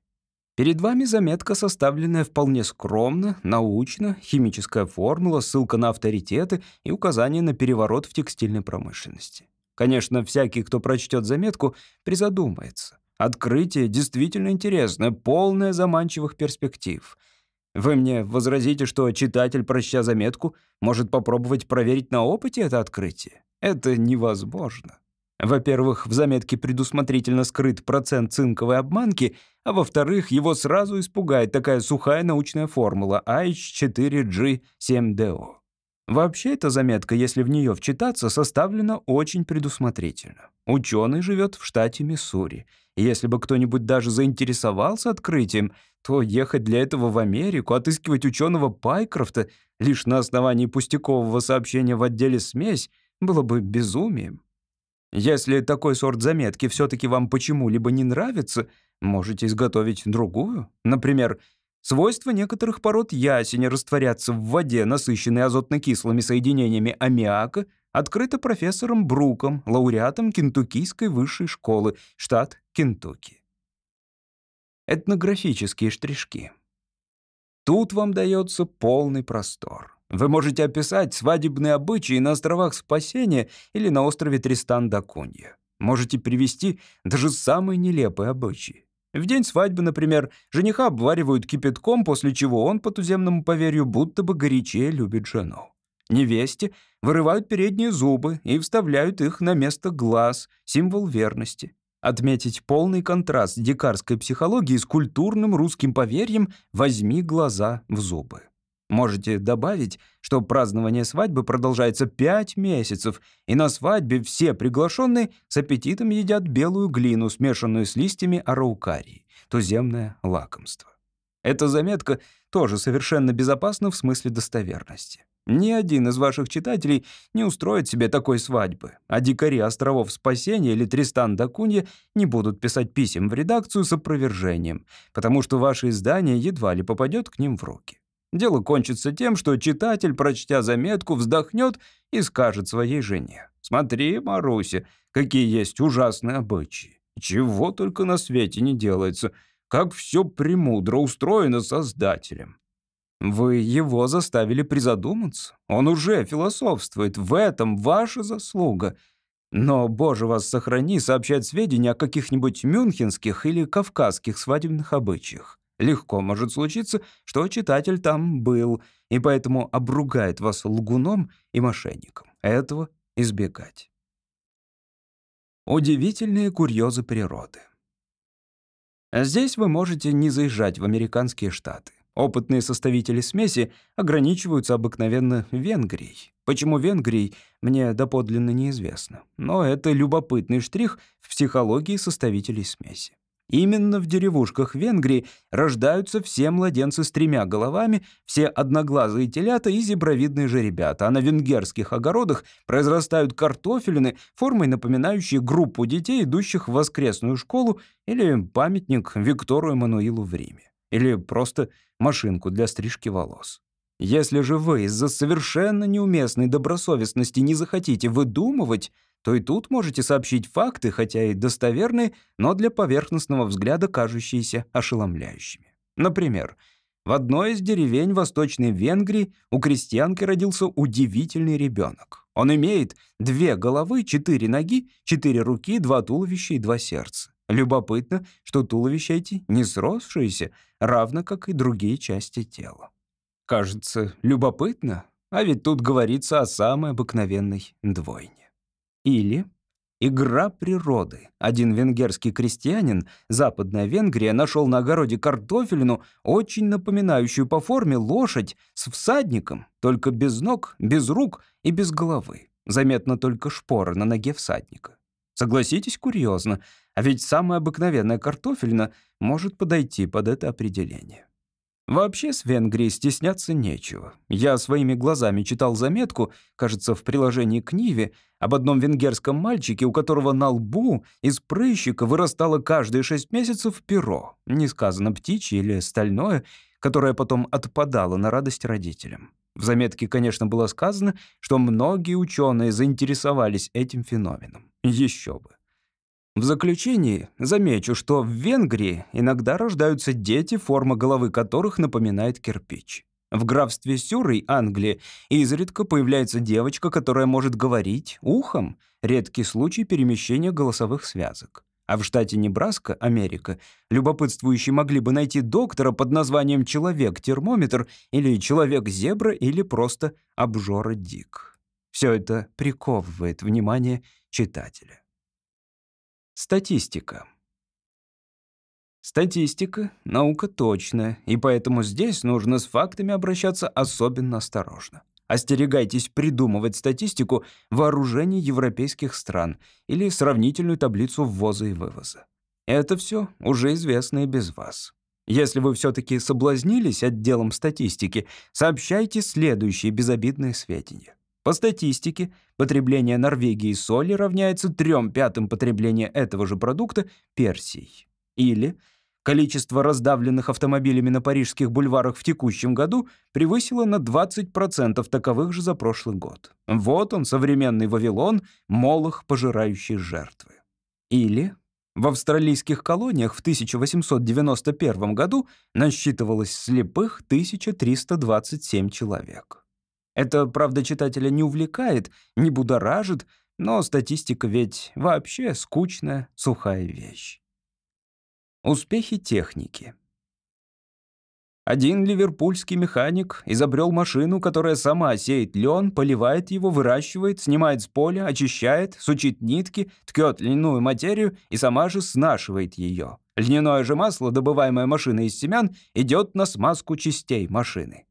Перед вами заметка, составленная вполне скромно, научно, химическая формула, ссылка на авторитеты и указание на переворот в текстильной промышленности. Конечно, всякий, кто прочтет заметку, призадумается. Открытие действительно интересное, полное заманчивых перспектив. Вы мне возразите, что читатель, прочтя заметку, может попробовать проверить на опыте это открытие? Это невозможно. Во-первых, в заметке предусмотрительно скрыт процент цинковой обманки, а во-вторых, его сразу испугает такая сухая научная формула AH4G7DO. Вообще эта заметка, если в нее вчитаться, составлена очень предусмотрительно. Ученый живет в штате Миссури. И если бы кто-нибудь даже заинтересовался открытием, то ехать для этого в Америку, отыскивать ученого Пайкрофта лишь на основании пустякового сообщения в отделе «Смесь» было бы безумием. Если такой сорт заметки все-таки вам почему-либо не нравится, можете изготовить другую. Например, свойства некоторых пород ясеня растворяться в воде, насыщенной азотно-кислыми соединениями аммиака, открыто профессором Бруком, лауреатом Кентуккийской высшей школы, штат Кентукки. Этнографические штришки. Тут вам дается полный простор. Вы можете описать свадебные обычаи на островах Спасения или на острове Тристан-да-Кунья. Можете привести даже самые нелепые обычаи. В день свадьбы, например, жениха обваривают кипятком, после чего он, по туземному поверью, будто бы горячее любит жену. Невесте вырывают передние зубы и вставляют их на место глаз, символ верности. Отметить полный контраст дикарской психологии с культурным русским поверьем «возьми глаза в зубы». Можете добавить, что празднование свадьбы продолжается пять месяцев, и на свадьбе все приглашенные с аппетитом едят белую глину, смешанную с листьями араукарии, туземное лакомство. Эта заметка тоже совершенно безопасна в смысле достоверности. Ни один из ваших читателей не устроит себе такой свадьбы, а дикари островов Спасения или Тристан да Кунья не будут писать писем в редакцию с опровержением, потому что ваше издание едва ли попадет к ним в руки. Дело кончится тем, что читатель, прочтя заметку, вздохнет и скажет своей жене. «Смотри, Маруся, какие есть ужасные обычаи. Чего только на свете не делается. Как все премудро устроено Создателем». Вы его заставили призадуматься. Он уже философствует. В этом ваша заслуга. Но, боже вас сохрани, сообщать сведения о каких-нибудь мюнхенских или кавказских свадебных обычаях. Легко может случиться, что читатель там был, и поэтому обругает вас лгуном и мошенником. Этого избегать. Удивительные курьезы природы. Здесь вы можете не заезжать в американские штаты. Опытные составители смеси ограничиваются обыкновенно Венгрией. Почему Венгрией, мне доподлинно неизвестно. Но это любопытный штрих в психологии составителей смеси. Именно в деревушках Венгрии рождаются все младенцы с тремя головами, все одноглазые телята и зебровидные жеребята, а на венгерских огородах произрастают картофелины, формой напоминающие группу детей, идущих в воскресную школу или памятник Виктору Эммануилу в Риме, или просто машинку для стрижки волос. Если же вы из-за совершенно неуместной добросовестности не захотите выдумывать, то и тут можете сообщить факты, хотя и достоверные, но для поверхностного взгляда кажущиеся ошеломляющими. Например, в одной из деревень Восточной Венгрии у крестьянки родился удивительный ребенок. Он имеет две головы, четыре ноги, четыре руки, два туловища и два сердца. Любопытно, что туловища эти не сросшиеся, равно как и другие части тела. Кажется, любопытно, а ведь тут говорится о самой обыкновенной двойне. Или Игра природы. Один венгерский крестьянин, Западная Венгрия, нашел на огороде картофелину, очень напоминающую по форме лошадь с всадником, только без ног, без рук и без головы. Заметно только шпора на ноге всадника. Согласитесь, курьезно, а ведь самая обыкновенная картофелина может подойти под это определение. Вообще с Венгрией стесняться нечего. Я своими глазами читал заметку, кажется, в приложении к Ниве, об одном венгерском мальчике, у которого на лбу из прыщика вырастало каждые шесть месяцев перо, не сказано птичье или стальное, которое потом отпадало на радость родителям. В заметке, конечно, было сказано, что многие ученые заинтересовались этим феноменом. Еще бы. В заключении замечу, что в Венгрии иногда рождаются дети, форма головы которых напоминает кирпич. В графстве Сюррей, Англии, изредка появляется девочка, которая может говорить ухом, редкий случай перемещения голосовых связок. А в штате Небраска, Америка, любопытствующие могли бы найти доктора под названием «человек-термометр» или «человек-зебра» или просто «обжора-дик». Все это приковывает внимание читателя. Статистика. Статистика — наука точная, и поэтому здесь нужно с фактами обращаться особенно осторожно. Остерегайтесь придумывать статистику вооружений европейских стран или сравнительную таблицу ввоза и вывоза. Это все уже известно и без вас. Если вы все-таки соблазнились отделом статистики, сообщайте следующие безобидные сведения. По статистике, потребление Норвегии соли равняется трем пятым потребления этого же продукта Персии. Или Количество раздавленных автомобилями на парижских бульварах в текущем году превысило на 20% таковых же за прошлый год. Вот он, современный Вавилон, молох, пожирающий жертвы. Или в австралийских колониях в 1891 году насчитывалось слепых 1327 человек. Это, правда, читателя не увлекает, не будоражит, но статистика ведь вообще скучная, сухая вещь. Успехи техники. Один ливерпульский механик изобрел машину, которая сама сеет лен, поливает его, выращивает, снимает с поля, очищает, сучит нитки, ткет льняную материю и сама же снашивает ее. Льняное же масло, добываемое машиной из семян, идет на смазку частей машины.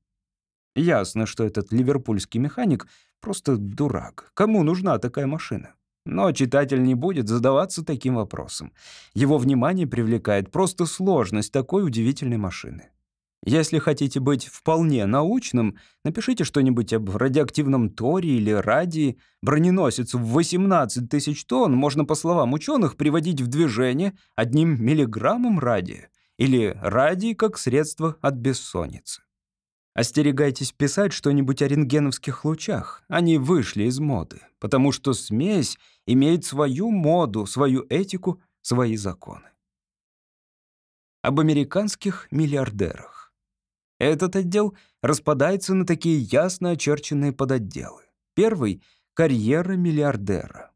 Ясно, что этот ливерпульский механик просто дурак. Кому нужна такая машина? Но читатель не будет задаваться таким вопросом. Его внимание привлекает просто сложность такой удивительной машины. Если хотите быть вполне научным, напишите что-нибудь об радиоактивном торе или радии. Броненосец в 18 тысяч тонн можно, по словам ученых, приводить в движение одним миллиграммом радия или радий как средство от бессонницы. Остерегайтесь писать что-нибудь о рентгеновских лучах. Они вышли из моды, потому что смесь имеет свою моду, свою этику, свои законы. Об американских миллиардерах. Этот отдел распадается на такие ясно очерченные подотделы. Первый — карьера миллиардера.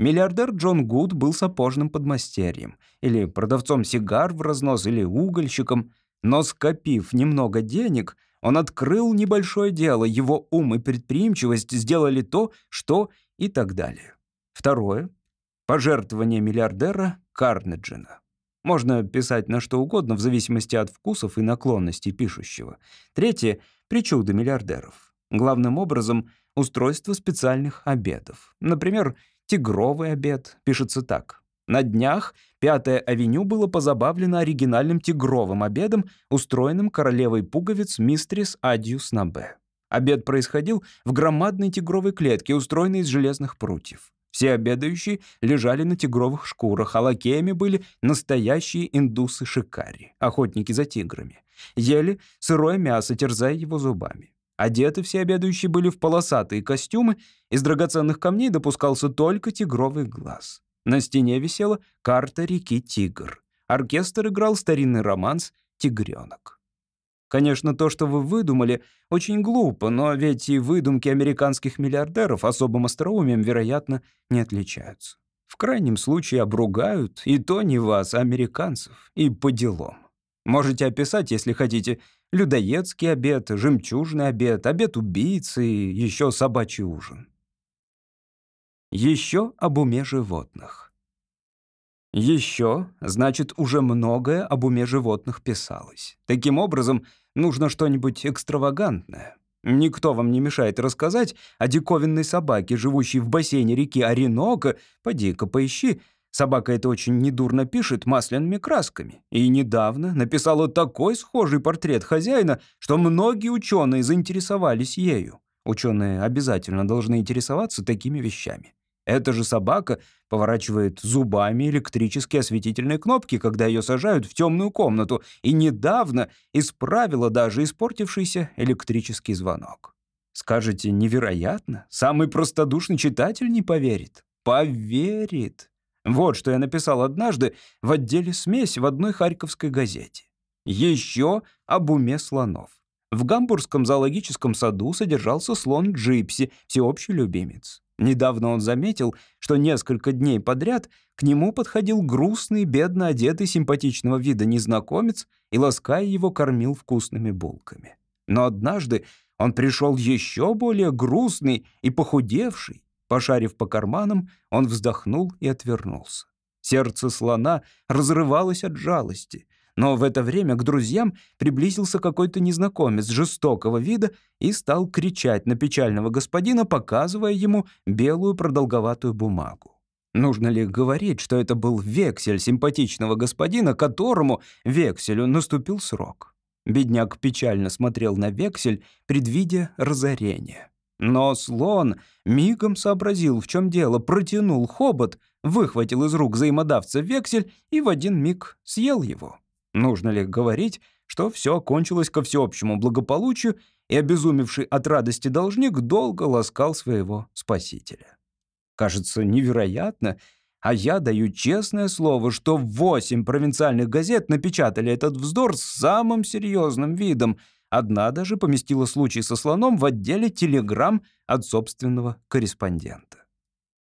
Миллиардер Джон Гуд был сапожным подмастерьем, или продавцом сигар в разнос, или угольщиком, но скопив немного денег — он открыл небольшое дело, его ум и предприимчивость сделали то, что и так далее. Второе — пожертвование миллиардера Карнеджина. Можно писать на что угодно в зависимости от вкусов и наклонностей пишущего. Третье — причуды миллиардеров. Главным образом — устройство специальных обедов. Например, тигровый обед пишется так. На днях Пятая авеню было позабавлено оригинальным тигровым обедом, устроенным королевой пуговиц мистрис Адьюс Набе. Обед происходил в громадной тигровой клетке, устроенной из железных прутьев. Все обедающие лежали на тигровых шкурах, а лакеями были настоящие индусы-шикари, охотники за тиграми. Ели сырое мясо, терзая его зубами. Одеты все обедающие были в полосатые костюмы, из драгоценных камней допускался только тигровый глаз. На стене висела карта реки Тигр. Оркестр играл старинный романс «Тигренок». Конечно, то, что вы выдумали, очень глупо, но ведь и выдумки американских миллиардеров особым остроумием, вероятно, не отличаются. В крайнем случае обругают, и то не вас, а американцев, и по делам. Можете описать, если хотите, людоедский обед, жемчужный обед, обед убийцы и еще собачий ужин. Еще об уме животных. Еще, значит, уже многое об уме животных писалось. Таким образом, нужно что-нибудь экстравагантное. Никто вам не мешает рассказать о диковинной собаке, живущей в бассейне реки Оренока. Поди-ка поищи. Собака это очень недурно пишет масляными красками. И недавно написала такой схожий портрет хозяина, что многие ученые заинтересовались ею. Ученые обязательно должны интересоваться такими вещами. Эта же собака поворачивает зубами электрические осветительные кнопки, когда ее сажают в темную комнату, и недавно исправила даже испортившийся электрический звонок. Скажете, невероятно? Самый простодушный читатель не поверит. Поверит. Вот что я написал однажды в отделе «Смесь» в одной харьковской газете. Еще об уме слонов. В Гамбургском зоологическом саду содержался слон Джипси, всеобщий любимец. Недавно он заметил, что несколько дней подряд к нему подходил грустный, бедно одетый, симпатичного вида незнакомец и, лаская его, кормил вкусными булками. Но однажды он пришел еще более грустный и похудевший. Пошарив по карманам, он вздохнул и отвернулся. Сердце слона разрывалось от жалости. Но в это время к друзьям приблизился какой-то незнакомец жестокого вида и стал кричать на печального господина, показывая ему белую продолговатую бумагу. Нужно ли говорить, что это был вексель симпатичного господина, которому, векселю, наступил срок? Бедняк печально смотрел на вексель, предвидя разорение. Но слон мигом сообразил, в чем дело, протянул хобот, выхватил из рук взаимодавца вексель и в один миг съел его. Нужно ли говорить, что все кончилось ко всеобщему благополучию, и обезумевший от радости должник долго ласкал своего спасителя? Кажется невероятно, а я даю честное слово, что восемь провинциальных газет напечатали этот вздор с самым серьезным видом. Одна даже поместила случай со слоном в отделе телеграмм от собственного корреспондента.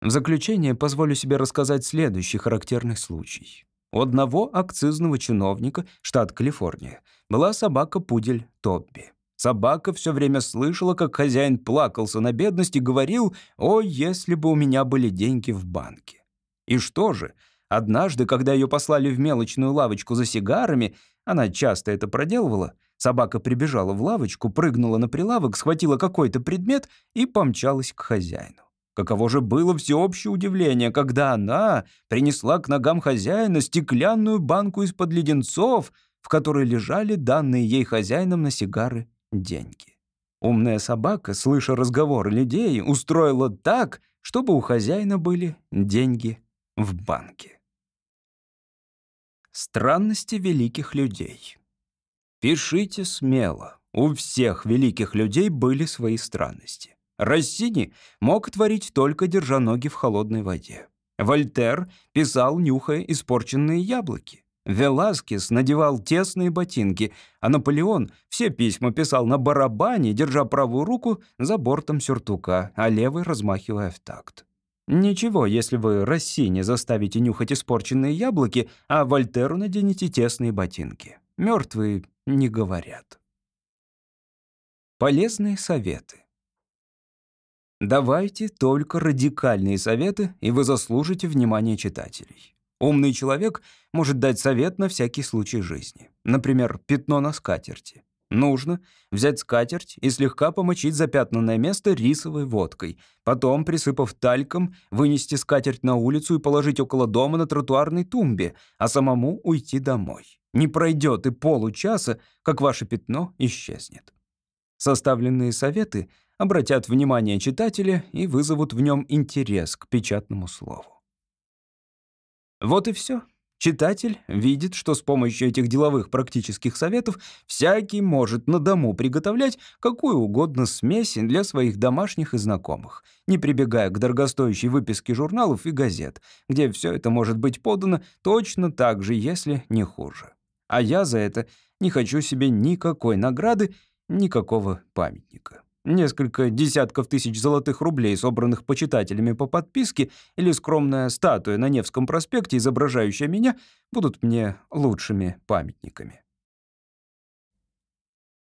В заключение позволю себе рассказать следующий характерный случай. У одного акцизного чиновника, штат Калифорния, была собака-пудель Тобби. Собака все время слышала, как хозяин плакался на бедность и говорил «О, если бы у меня были деньги в банке». И что же, однажды, когда ее послали в мелочную лавочку за сигарами, она часто это проделывала, собака прибежала в лавочку, прыгнула на прилавок, схватила какой-то предмет и помчалась к хозяину. Каково же было всеобщее удивление, когда она принесла к ногам хозяина стеклянную банку из-под леденцов, в которой лежали данные ей хозяином на сигары деньги. Умная собака, слыша разговоры людей, устроила так, чтобы у хозяина были деньги в банке. Странности великих людей. Пишите смело. У всех великих людей были свои странности. Рассини мог творить только держа ноги в холодной воде. Вольтер писал, нюхая испорченные яблоки. Веласкес надевал тесные ботинки, а Наполеон все письма писал на барабане, держа правую руку за бортом сюртука, а левой размахивая в такт. Ничего, если вы Рассини заставите нюхать испорченные яблоки, а Вольтеру наденете тесные ботинки. Мертвые не говорят. Полезные советы. Давайте только радикальные советы, и вы заслужите внимание читателей. Умный человек может дать совет на всякий случай жизни. Например, пятно на скатерти. Нужно взять скатерть и слегка помочить запятнанное место рисовой водкой. Потом, присыпав тальком, вынести скатерть на улицу и положить около дома на тротуарной тумбе, а самому уйти домой. Не пройдет и получаса, как ваше пятно исчезнет. Составленные советы — обратят внимание читателя и вызовут в нем интерес к печатному слову. Вот и все. Читатель видит, что с помощью этих деловых практических советов всякий может на дому приготовлять какую угодно смесь для своих домашних и знакомых, не прибегая к дорогостоящей выписке журналов и газет, где все это может быть подано точно так же, если не хуже. А я за это не хочу себе никакой награды, никакого памятника. Несколько десятков тысяч золотых рублей, собранных почитателями по подписке, или скромная статуя на Невском проспекте, изображающая меня, будут мне лучшими памятниками.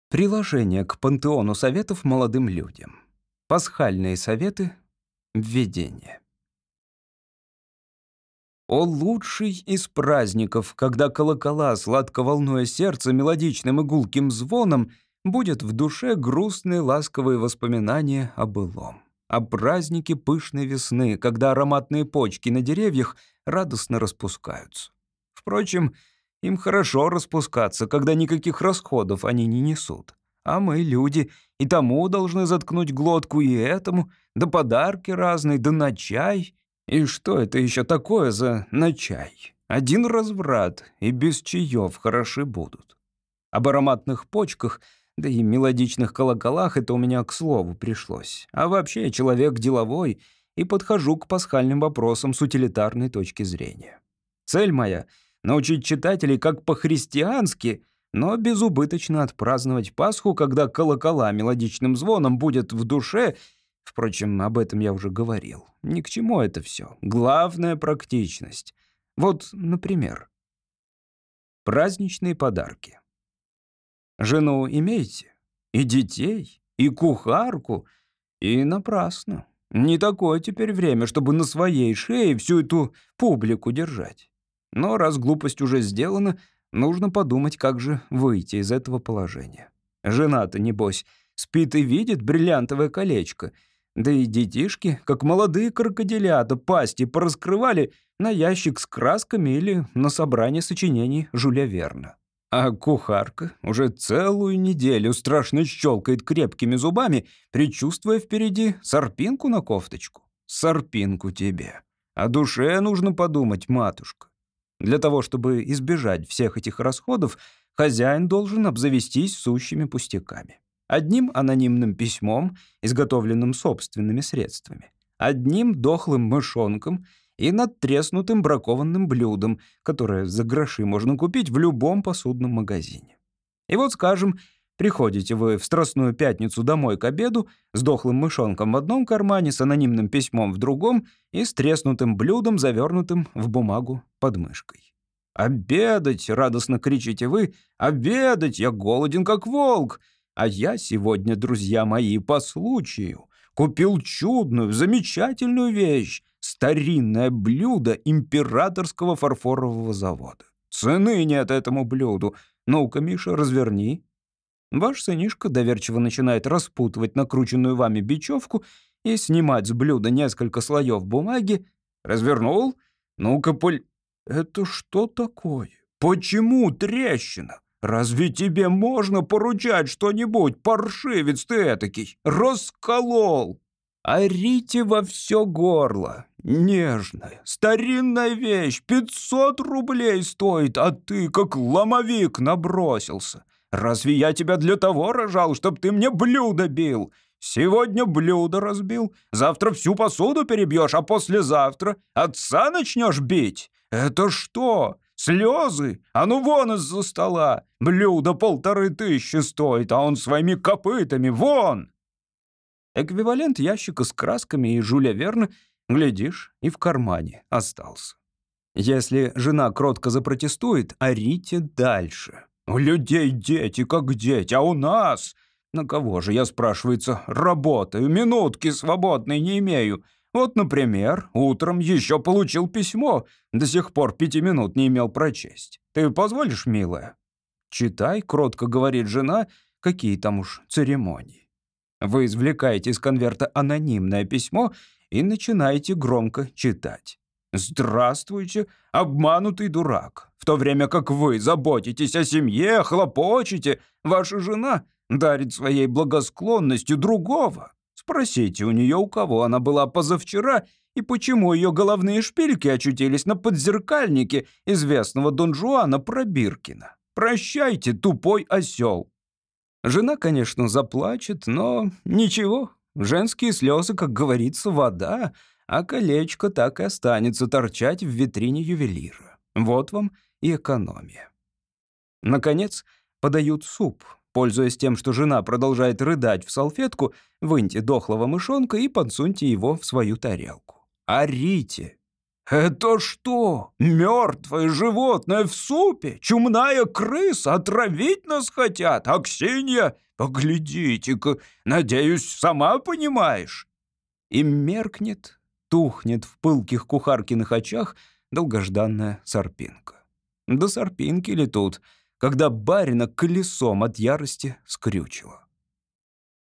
Приложение к пантеону советов молодым людям. Пасхальные советы. Введение. О лучший из праздников, когда колокола, сладко волнуя сердце мелодичным и гулким звоном — будет в душе грустные ласковые воспоминания о былом. О празднике пышной весны, когда ароматные почки на деревьях радостно распускаются. Впрочем, им хорошо распускаться, когда никаких расходов они не несут. А мы, люди, и тому должны заткнуть глотку, и этому, да подарки разные, да на чай. И что это еще такое за на чай? Один разврат, и без чаев хороши будут. Об ароматных почках — да и мелодичных колоколах это у меня к слову пришлось. А вообще, человек деловой, и подхожу к пасхальным вопросам с утилитарной точки зрения. Цель моя — научить читателей как по-христиански, но безубыточно отпраздновать Пасху, когда колокола мелодичным звоном будет в душе. Впрочем, об этом я уже говорил. Ни к чему это все. Главная практичность. Вот, например, праздничные подарки. Жену имеете? И детей? И кухарку? И напрасно. Не такое теперь время, чтобы на своей шее всю эту публику держать. Но раз глупость уже сделана, нужно подумать, как же выйти из этого положения. Жена-то, небось, спит и видит бриллиантовое колечко. Да и детишки, как молодые крокодилята, пасти пораскрывали на ящик с красками или на собрание сочинений Жюля Верна. А кухарка уже целую неделю страшно щелкает крепкими зубами, предчувствуя впереди сорпинку на кофточку. Сорпинку тебе. О душе нужно подумать, матушка. Для того, чтобы избежать всех этих расходов, хозяин должен обзавестись сущими пустяками. Одним анонимным письмом, изготовленным собственными средствами. Одним дохлым мышонком — и над треснутым бракованным блюдом, которое за гроши можно купить в любом посудном магазине. И вот, скажем, приходите вы в Страстную Пятницу домой к обеду с дохлым мышонком в одном кармане, с анонимным письмом в другом и с треснутым блюдом, завернутым в бумагу под мышкой. «Обедать!» — радостно кричите вы. «Обедать! Я голоден, как волк!» А я сегодня, друзья мои, по случаю купил чудную, замечательную вещь старинное блюдо императорского фарфорового завода. Цены нет этому блюду. Ну-ка, Миша, разверни. Ваш сынишка доверчиво начинает распутывать накрученную вами бечевку и снимать с блюда несколько слоев бумаги. Развернул? Ну-ка, поль... Это что такое? Почему трещина? Разве тебе можно поручать что-нибудь, паршивец ты этакий? Расколол! Орите во все горло. Нежная, старинная вещь, 500 рублей стоит, а ты как ломовик набросился. Разве я тебя для того рожал, чтоб ты мне блюдо бил? Сегодня блюдо разбил, завтра всю посуду перебьешь, а послезавтра отца начнешь бить? Это что? Слезы? А ну вон из-за стола! Блюдо полторы тысячи стоит, а он своими копытами вон!» Эквивалент ящика с красками и Жюля Верна, глядишь, и в кармане остался. Если жена кротко запротестует, орите дальше. У людей дети как дети, а у нас... На кого же, я, спрашивается, работаю, минутки свободной не имею. Вот, например, утром еще получил письмо, до сих пор пяти минут не имел прочесть. Ты позволишь, милая? Читай, кротко говорит жена, какие там уж церемонии. Вы извлекаете из конверта анонимное письмо и начинаете громко читать. «Здравствуйте, обманутый дурак. В то время как вы заботитесь о семье, хлопочете, ваша жена дарит своей благосклонностью другого. Спросите у нее, у кого она была позавчера и почему ее головные шпильки очутились на подзеркальнике известного Дон Жуана Пробиркина. Прощайте, тупой осел. Жена, конечно, заплачет, но ничего. Женские слезы, как говорится, вода, а колечко так и останется торчать в витрине ювелира. Вот вам и экономия. Наконец, подают суп. Пользуясь тем, что жена продолжает рыдать в салфетку, выньте дохлого мышонка и подсуньте его в свою тарелку. Орите, «Это что? Мертвое животное в супе? Чумная крыса? Отравить нас хотят? Аксинья? Поглядите-ка, надеюсь, сама понимаешь?» И меркнет, тухнет в пылких кухаркиных очах долгожданная сорпинка. Да сорпинки ли тут, когда барина колесом от ярости скрючила?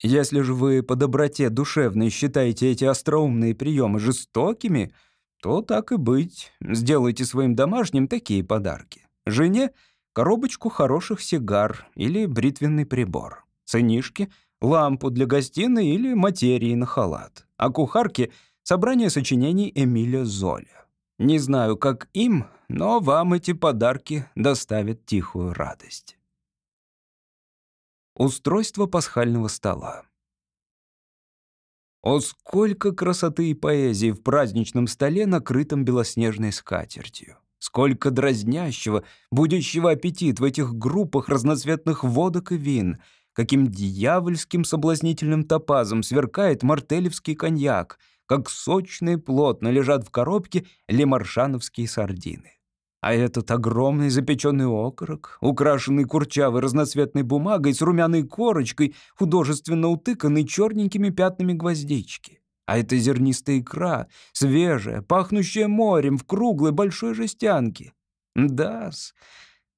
Если же вы по доброте душевной считаете эти остроумные приемы жестокими — то так и быть, сделайте своим домашним такие подарки. Жене — коробочку хороших сигар или бритвенный прибор. Сынишке — лампу для гостиной или материи на халат. А кухарке — собрание сочинений Эмиля Золя. Не знаю, как им, но вам эти подарки доставят тихую радость. Устройство пасхального стола. О, сколько красоты и поэзии в праздничном столе, накрытом белоснежной скатертью. Сколько дразнящего, будущего аппетит в этих группах разноцветных водок и вин. Каким дьявольским соблазнительным топазом сверкает мартелевский коньяк. Как сочно и плотно лежат в коробке лемаршановские сардины. А этот огромный запеченный окорок, украшенный курчавой разноцветной бумагой с румяной корочкой, художественно утыканный черненькими пятнами гвоздички. А это зернистая икра, свежая, пахнущая морем в круглой большой жестянке. Да-с,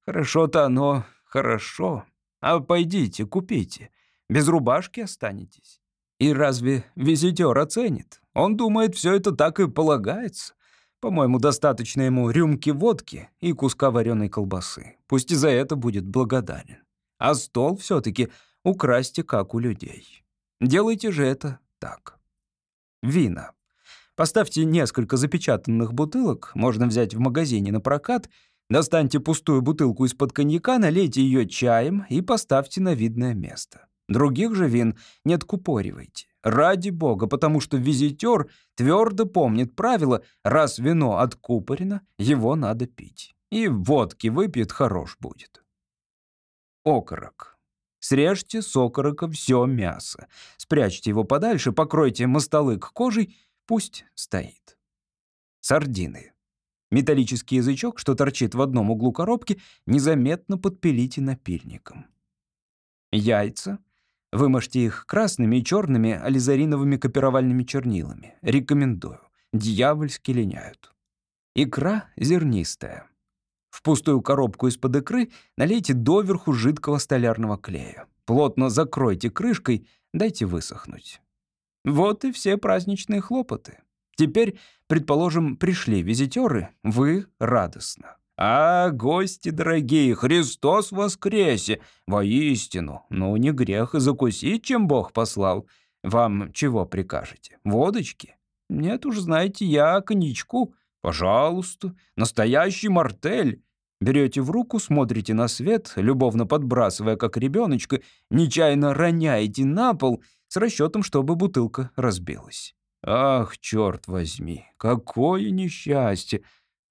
хорошо-то оно, хорошо. А пойдите, купите. Без рубашки останетесь. И разве визитер оценит? Он думает, все это так и полагается. По-моему, достаточно ему рюмки водки и куска вареной колбасы. Пусть и за это будет благодарен. А стол все-таки украсьте, как у людей. Делайте же это так. Вина. Поставьте несколько запечатанных бутылок, можно взять в магазине на прокат, достаньте пустую бутылку из-под коньяка, налейте ее чаем и поставьте на видное место. Других же вин не откупоривайте. Ради бога, потому что визитер твердо помнит правило, раз вино откупорено, его надо пить. И водки выпьет, хорош будет. Окорок. Срежьте с окорока все мясо. Спрячьте его подальше, покройте мостолык кожей, пусть стоит. Сардины. Металлический язычок, что торчит в одном углу коробки, незаметно подпилите напильником. Яйца — Вымажьте их красными и черными ализариновыми копировальными чернилами. Рекомендую. Дьявольски линяют. Икра зернистая. В пустую коробку из-под икры налейте доверху жидкого столярного клея. Плотно закройте крышкой, дайте высохнуть. Вот и все праздничные хлопоты. Теперь, предположим, пришли визитеры, вы радостно. «А, гости дорогие, Христос воскресе! Воистину, ну не грех и закусить, чем Бог послал. Вам чего прикажете? Водочки? Нет уж, знаете, я коньячку. Пожалуйста, настоящий мартель». Берете в руку, смотрите на свет, любовно подбрасывая, как ребеночка, нечаянно роняете на пол с расчетом, чтобы бутылка разбилась. Ах, черт возьми, какое несчастье!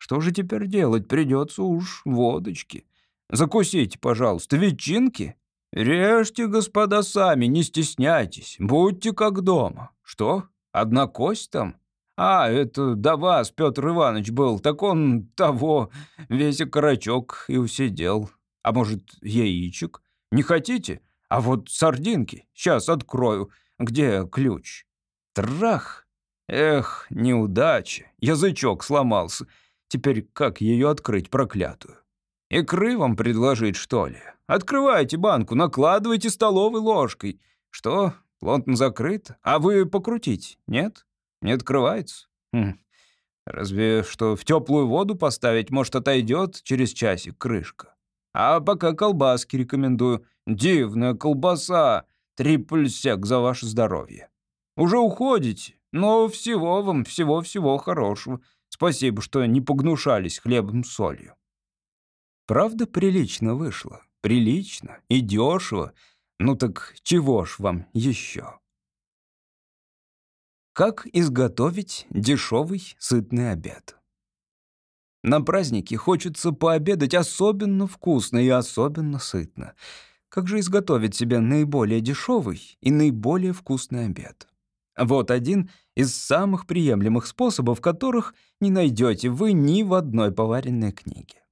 Что же теперь делать? Придется уж водочки. Закусите, пожалуйста, ветчинки. Режьте, господа, сами, не стесняйтесь. Будьте как дома. Что? Одна кость там? А, это до вас Петр Иванович был, так он того, весь окорочок и усидел. А может, яичек? Не хотите? А вот сардинки. Сейчас открою. Где ключ? Трах! Эх, неудача. Язычок сломался. Теперь как ее открыть, проклятую? Икры вам предложить, что ли? Открывайте банку, накладывайте столовой ложкой. Что, плотно закрыт? А вы покрутить? Нет? Не открывается? Хм. Разве что в теплую воду поставить, может, отойдет через часик крышка. А пока колбаски рекомендую. Дивная колбаса. Трипль сек за ваше здоровье. Уже уходите, но всего вам, всего-всего хорошего. Спасибо, что не погнушались хлебом с солью. Правда, прилично вышло. Прилично и дешево. Ну так чего ж вам еще? Как изготовить дешевый сытный обед? На празднике хочется пообедать особенно вкусно и особенно сытно. Как же изготовить себе наиболее дешевый и наиболее вкусный обед? Вот один из самых приемлемых способов, которых не найдете вы ни в одной поваренной книге.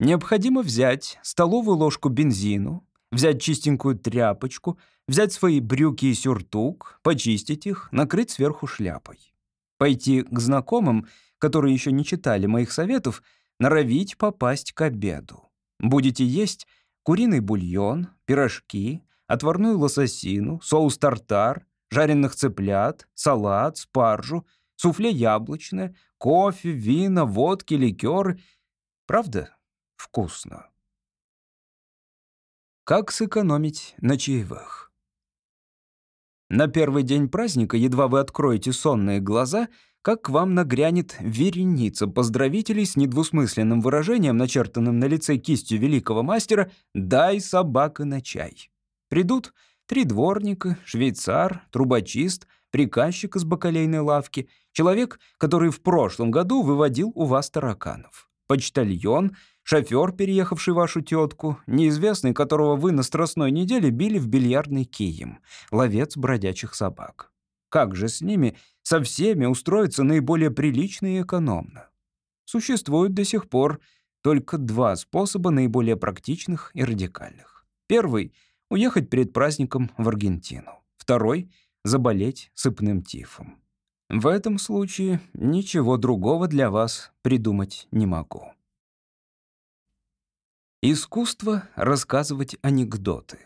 Необходимо взять столовую ложку бензину, взять чистенькую тряпочку, взять свои брюки и сюртук, почистить их, накрыть сверху шляпой. Пойти к знакомым, которые еще не читали моих советов, норовить попасть к обеду. Будете есть куриный бульон, пирожки, отварную лососину, соус тартар, жареных цыплят, салат, спаржу, суфле яблочное, кофе, вина, водки, ликеры. Правда, вкусно. Как сэкономить на чаевых? На первый день праздника, едва вы откроете сонные глаза, как к вам нагрянет вереница поздравителей с недвусмысленным выражением, начертанным на лице кистью великого мастера «Дай собака на чай». Придут Три дворника, швейцар, трубочист, приказчик из бакалейной лавки, человек, который в прошлом году выводил у вас тараканов, почтальон, шофер, переехавший вашу тетку, неизвестный, которого вы на страстной неделе били в бильярдный кием, ловец бродячих собак. Как же с ними, со всеми устроиться наиболее прилично и экономно? Существует до сих пор только два способа наиболее практичных и радикальных. Первый — уехать перед праздником в Аргентину. Второй — заболеть сыпным тифом. В этом случае ничего другого для вас придумать не могу. Искусство рассказывать анекдоты.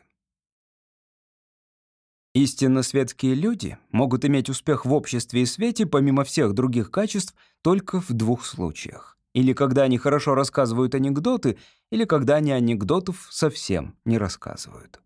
Истинно светские люди могут иметь успех в обществе и свете помимо всех других качеств только в двух случаях. Или когда они хорошо рассказывают анекдоты, или когда они анекдотов совсем не рассказывают.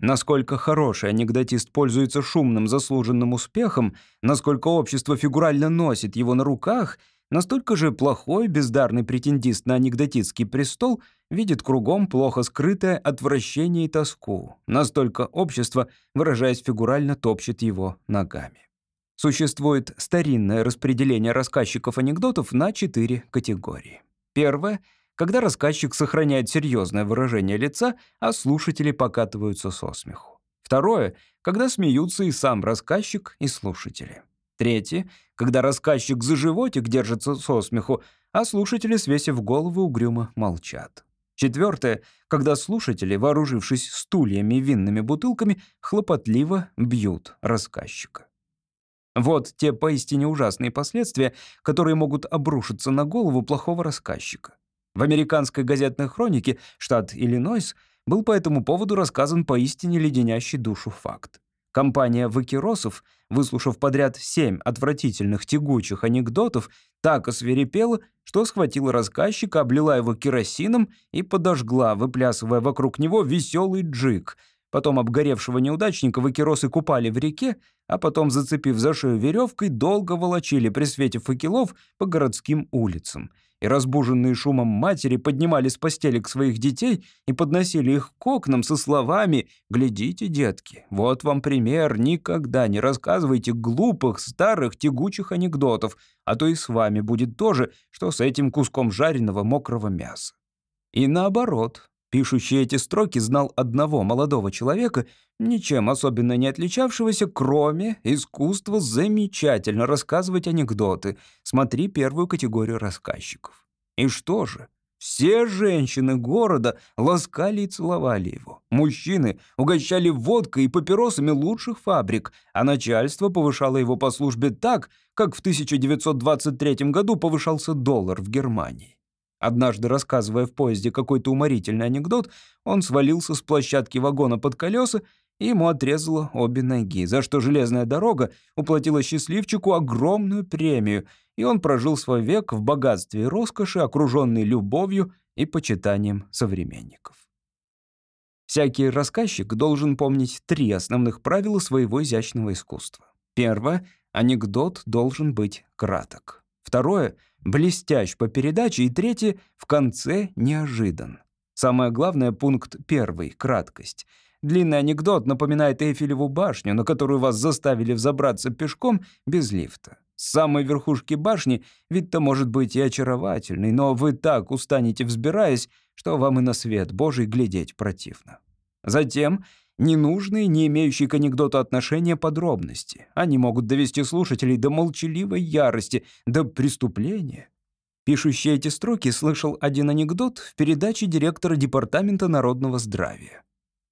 Насколько хороший анекдотист пользуется шумным заслуженным успехом, насколько общество фигурально носит его на руках — Настолько же плохой, бездарный претендист на анекдотический престол видит кругом плохо скрытое отвращение и тоску. Настолько общество, выражаясь фигурально, топчет его ногами. Существует старинное распределение рассказчиков анекдотов на четыре категории. Первое — когда рассказчик сохраняет серьезное выражение лица, а слушатели покатываются со смеху. Второе — когда смеются и сам рассказчик, и слушатели. Третье — когда рассказчик за животик держится со смеху, а слушатели, свесив голову, угрюмо молчат. Четвертое — когда слушатели, вооружившись стульями и винными бутылками, хлопотливо бьют рассказчика. Вот те поистине ужасные последствия, которые могут обрушиться на голову плохого рассказчика. В американской газетной хронике штат Иллинойс был по этому поводу рассказан поистине леденящий душу факт. Компания вакиросов, выслушав подряд семь отвратительных тягучих анекдотов, так осверепела, что схватила рассказчика, облила его керосином и подожгла, выплясывая вокруг него веселый джик. Потом обгоревшего неудачника вакиросы купали в реке, а потом, зацепив за шею веревкой, долго волочили при свете факелов по городским улицам — и разбуженные шумом матери поднимали с постелек своих детей и подносили их к окнам со словами «Глядите, детки, вот вам пример, никогда не рассказывайте глупых, старых, тягучих анекдотов, а то и с вами будет то же, что с этим куском жареного мокрого мяса». И наоборот, Пишущий эти строки знал одного молодого человека, ничем особенно не отличавшегося, кроме искусства замечательно рассказывать анекдоты. Смотри первую категорию рассказчиков. И что же? Все женщины города ласкали и целовали его. Мужчины угощали водкой и папиросами лучших фабрик, а начальство повышало его по службе так, как в 1923 году повышался доллар в Германии. Однажды, рассказывая в поезде какой-то уморительный анекдот, он свалился с площадки вагона под колеса, и ему отрезало обе ноги, за что железная дорога уплатила счастливчику огромную премию, и он прожил свой век в богатстве и роскоши, окруженный любовью и почитанием современников. Всякий рассказчик должен помнить три основных правила своего изящного искусства. Первое — анекдот должен быть краток. Второе — блестящ по передаче, и третье — в конце неожидан. Самое главное — пункт первый — краткость. Длинный анекдот напоминает Эйфелеву башню, на которую вас заставили взобраться пешком без лифта. С самой верхушки башни вид-то может быть и очаровательный, но вы так устанете взбираясь, что вам и на свет Божий глядеть противно. Затем Ненужные, не имеющие к анекдоту отношения подробности. Они могут довести слушателей до молчаливой ярости, до преступления. Пишущий эти строки слышал один анекдот в передаче директора Департамента народного здравия.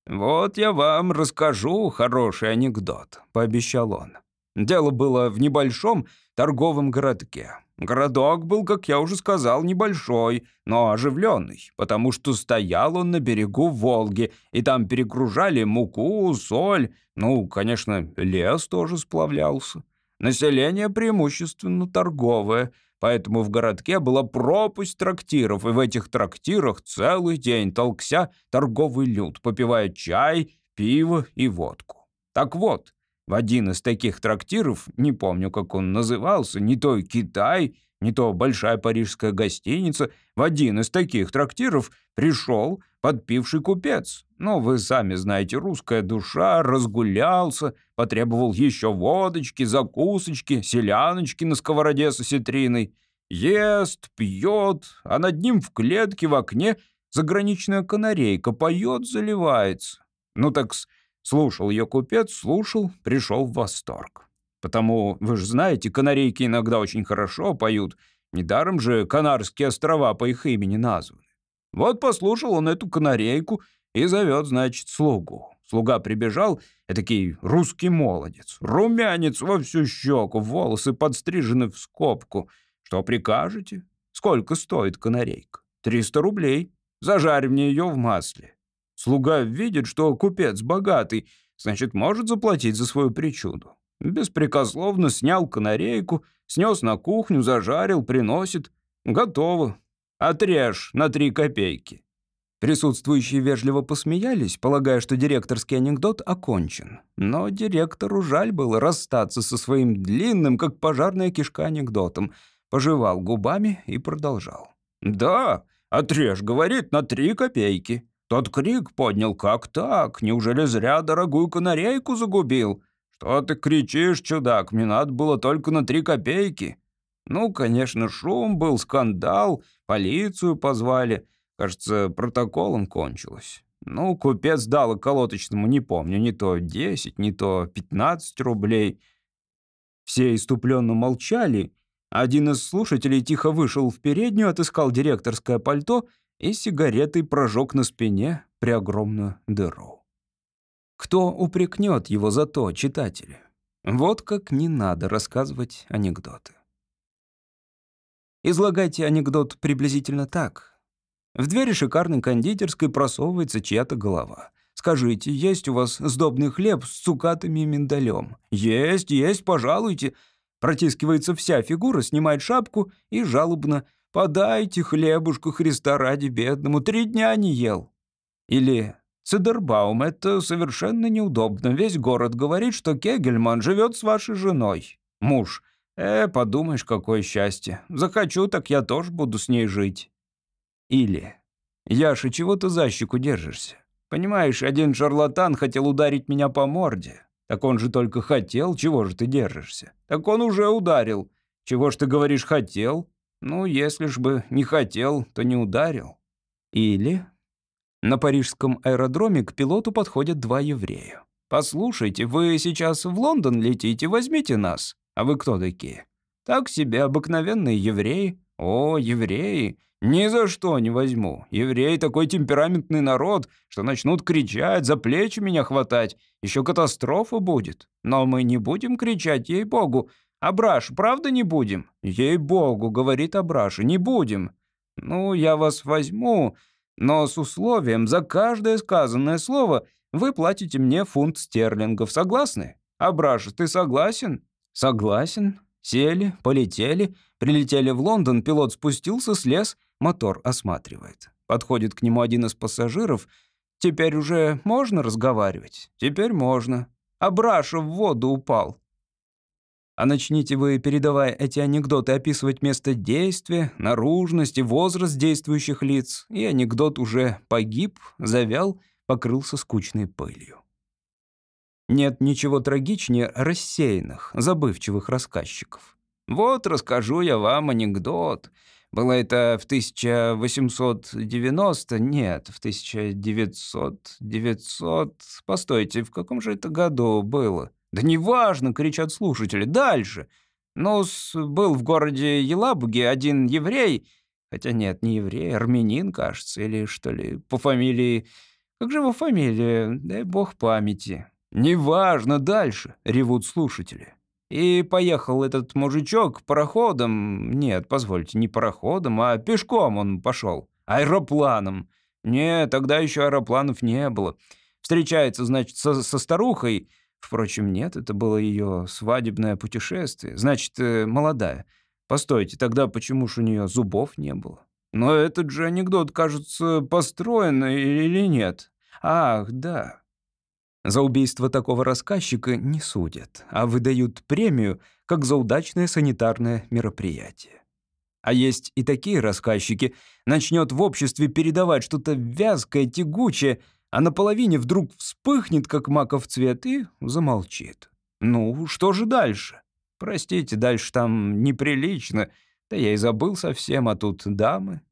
«Вот я вам расскажу хороший анекдот», — пообещал он. Дело было в небольшом торговом городке. Городок был, как я уже сказал, небольшой, но оживленный, потому что стоял он на берегу Волги, и там перегружали муку, соль, ну, конечно, лес тоже сплавлялся. Население преимущественно торговое, поэтому в городке была пропасть трактиров, и в этих трактирах целый день толкся торговый люд, попивая чай, пиво и водку. Так вот, в один из таких трактиров, не помню, как он назывался, не то Китай, не то Большая парижская гостиница, в один из таких трактиров пришел, подпивший купец. Ну, вы сами знаете, русская душа, разгулялся, потребовал еще водочки, закусочки, селяночки на сковороде со ситриной. Ест, пьет, а над ним в клетке в окне заграничная канарейка поет, заливается. Ну так слушал ее купец, слушал, пришел в восторг. Потому, вы же знаете, канарейки иногда очень хорошо поют. Недаром же Канарские острова по их имени названы. Вот послушал он эту канарейку и зовет, значит, слугу. Слуга прибежал, этакий русский молодец, румянец во всю щеку, волосы подстрижены в скобку. Что прикажете? Сколько стоит канарейка? Триста рублей. Зажарь мне ее в масле. Слуга видит, что купец богатый, значит, может заплатить за свою причуду. Беспрекословно снял канарейку, снес на кухню, зажарил, приносит. Готово. Отрежь на три копейки. Присутствующие вежливо посмеялись, полагая, что директорский анекдот окончен. Но директору жаль было расстаться со своим длинным, как пожарная кишка, анекдотом. Пожевал губами и продолжал. «Да, отрежь, — говорит, — на три копейки». Тот крик поднял, как так? Неужели зря дорогую канарейку загубил? Что ты кричишь, чудак, мне надо было только на три копейки. Ну, конечно, шум был, скандал, полицию позвали. Кажется, протоколом кончилось. Ну, купец дал околоточному, не помню, не то 10, не то 15 рублей. Все иступленно молчали. Один из слушателей тихо вышел в переднюю, отыскал директорское пальто и сигаретой прожег на спине при огромную дыру. Кто упрекнет его за то, читатели? Вот как не надо рассказывать анекдоты. Излагайте анекдот приблизительно так. В двери шикарной кондитерской просовывается чья-то голова. Скажите, есть у вас сдобный хлеб с цукатами и миндалем? Есть, есть, пожалуйте. Протискивается вся фигура, снимает шапку и жалобно «Подайте хлебушку Христа ради бедному, три дня не ел». Или «Цедербаум, это совершенно неудобно. Весь город говорит, что Кегельман живет с вашей женой. Муж – Э, подумаешь, какое счастье. Захочу, так я тоже буду с ней жить. Или, Яша, чего ты за щеку держишься? Понимаешь, один шарлатан хотел ударить меня по морде. Так он же только хотел, чего же ты держишься? Так он уже ударил. Чего ж ты говоришь «хотел»? Ну, если ж бы не хотел, то не ударил. Или... На парижском аэродроме к пилоту подходят два еврея. «Послушайте, вы сейчас в Лондон летите, возьмите нас». А вы кто такие? Так себе обыкновенные евреи. О, евреи. Ни за что не возьму. Евреи такой темпераментный народ, что начнут кричать, за плечи меня хватать. Еще катастрофа будет. Но мы не будем кричать, ей-богу. Абраш, правда не будем? Ей-богу, говорит Абраш, не будем. Ну, я вас возьму, но с условием, за каждое сказанное слово вы платите мне фунт стерлингов. Согласны? Абраш, ты согласен? «Согласен. Сели, полетели, прилетели в Лондон, пилот спустился, слез, мотор осматривает. Подходит к нему один из пассажиров. Теперь уже можно разговаривать? Теперь можно. А Браша в воду упал. А начните вы, передавая эти анекдоты, описывать место действия, наружность и возраст действующих лиц, и анекдот уже погиб, завял, покрылся скучной пылью. Нет ничего трагичнее рассеянных, забывчивых рассказчиков. Вот расскажу я вам анекдот. Было это в 1890... Нет, в 1900... 900... Постойте, в каком же это году было? Да неважно, кричат слушатели. Дальше. Ну, был в городе Елабуге один еврей... Хотя нет, не еврей, армянин, кажется, или что ли, по фамилии... Как же его фамилия? Дай бог памяти. «Неважно, дальше!» — ревут слушатели. И поехал этот мужичок пароходом... Нет, позвольте, не пароходом, а пешком он пошел. Аэропланом. Нет, тогда еще аэропланов не было. Встречается, значит, со, со старухой. Впрочем, нет, это было ее свадебное путешествие. Значит, э, молодая. Постойте, тогда почему ж у нее зубов не было? Но этот же анекдот, кажется, построен или нет? Ах, да. За убийство такого рассказчика не судят, а выдают премию, как за удачное санитарное мероприятие. А есть и такие рассказчики. Начнет в обществе передавать что-то вязкое, тягучее, а на половине вдруг вспыхнет, как маков цвет, и замолчит. Ну, что же дальше? Простите, дальше там неприлично. Да я и забыл совсем, а тут дамы.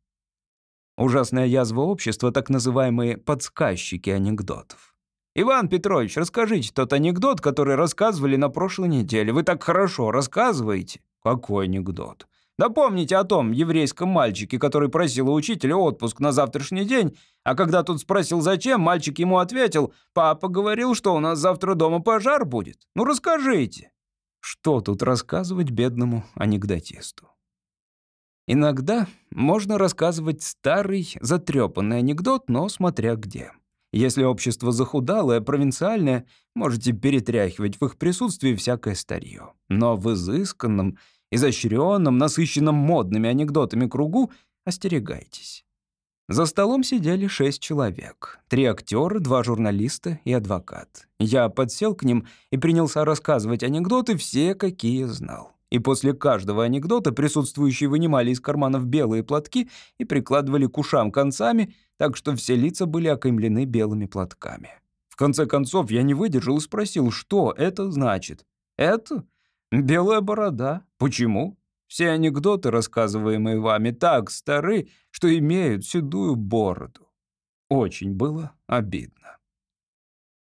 Ужасная язва общества, так называемые подсказчики анекдотов. «Иван Петрович, расскажите тот анекдот, который рассказывали на прошлой неделе. Вы так хорошо рассказываете». «Какой анекдот?» Да помните о том еврейском мальчике, который просил у учителя отпуск на завтрашний день, а когда тот спросил, зачем, мальчик ему ответил, «Папа говорил, что у нас завтра дома пожар будет. Ну, расскажите». Что тут рассказывать бедному анекдотисту? Иногда можно рассказывать старый, затрепанный анекдот, но смотря где. Если общество захудалое, провинциальное, можете перетряхивать в их присутствии всякое старье. Но в изысканном, изощренном, насыщенном модными анекдотами кругу остерегайтесь. За столом сидели шесть человек. Три актера, два журналиста и адвокат. Я подсел к ним и принялся рассказывать анекдоты все, какие знал. И после каждого анекдота присутствующие вынимали из карманов белые платки и прикладывали к ушам концами, так что все лица были окаймлены белыми платками. В конце концов, я не выдержал и спросил, что это значит. «Это? Белая борода. Почему?» Все анекдоты, рассказываемые вами, так стары, что имеют седую бороду. Очень было обидно.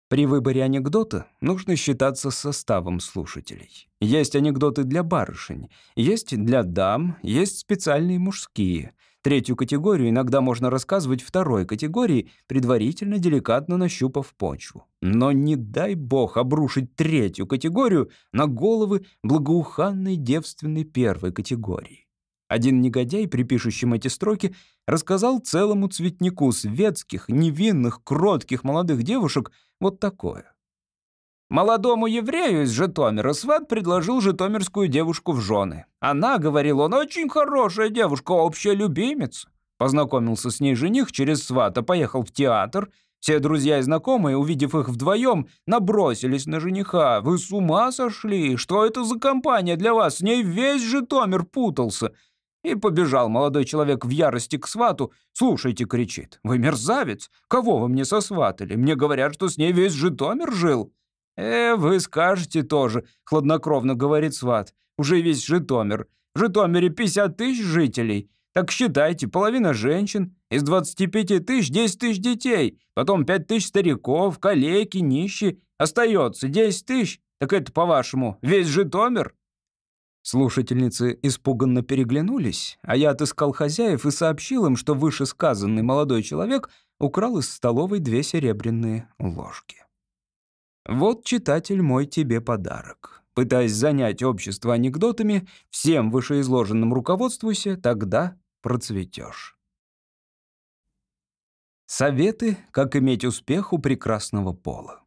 При выборе анекдота нужно считаться составом слушателей. Есть анекдоты для барышень, есть для дам, есть специальные мужские. Третью категорию иногда можно рассказывать второй категории, предварительно деликатно нащупав почву. Но не дай бог обрушить третью категорию на головы благоуханной девственной первой категории. Один негодяй, при пишущем эти строки, рассказал целому цветнику светских, невинных, кротких молодых девушек вот такое. Молодому еврею из Житомира сват предложил житомирскую девушку в жены. Она, говорил он, очень хорошая девушка, общая любимица. Познакомился с ней жених через свата, поехал в театр. Все друзья и знакомые, увидев их вдвоем, набросились на жениха. «Вы с ума сошли? Что это за компания для вас? С ней весь Житомир путался». И побежал молодой человек в ярости к свату. «Слушайте», — кричит, — «вы мерзавец! Кого вы мне сосватали? Мне говорят, что с ней весь Житомир жил». «Э, вы скажете тоже», — хладнокровно говорит сват. «Уже весь Житомир. В Житомире 50 тысяч жителей. Так считайте, половина женщин. Из 25 тысяч 10 тысяч детей. Потом 5 тысяч стариков, калеки, нищие. Остается 10 тысяч. Так это, по-вашему, весь Житомир?» Слушательницы испуганно переглянулись, а я отыскал хозяев и сообщил им, что вышесказанный молодой человек украл из столовой две серебряные ложки. Вот, читатель мой, тебе подарок. Пытаясь занять общество анекдотами, всем вышеизложенным руководствуйся, тогда процветешь. Советы, как иметь успех у прекрасного пола.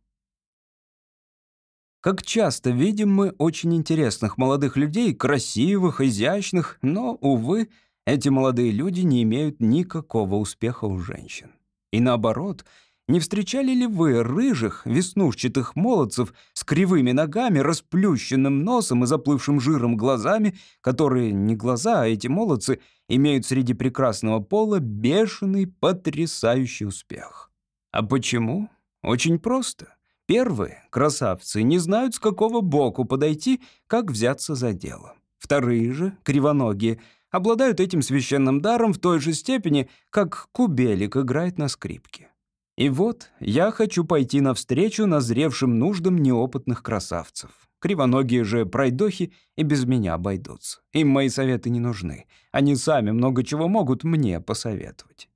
Как часто видим мы очень интересных молодых людей, красивых, изящных, но, увы, эти молодые люди не имеют никакого успеха у женщин. И наоборот — не встречали ли вы рыжих, веснушчатых молодцев с кривыми ногами, расплющенным носом и заплывшим жиром глазами, которые не глаза, а эти молодцы имеют среди прекрасного пола бешеный, потрясающий успех? А почему? Очень просто. Первые, красавцы, не знают, с какого боку подойти, как взяться за дело. Вторые же, кривоногие, обладают этим священным даром в той же степени, как кубелик играет на скрипке. И вот я хочу пойти навстречу назревшим нуждам неопытных красавцев. Кривоногие же пройдохи и без меня обойдутся. Им мои советы не нужны. Они сами много чего могут мне посоветовать.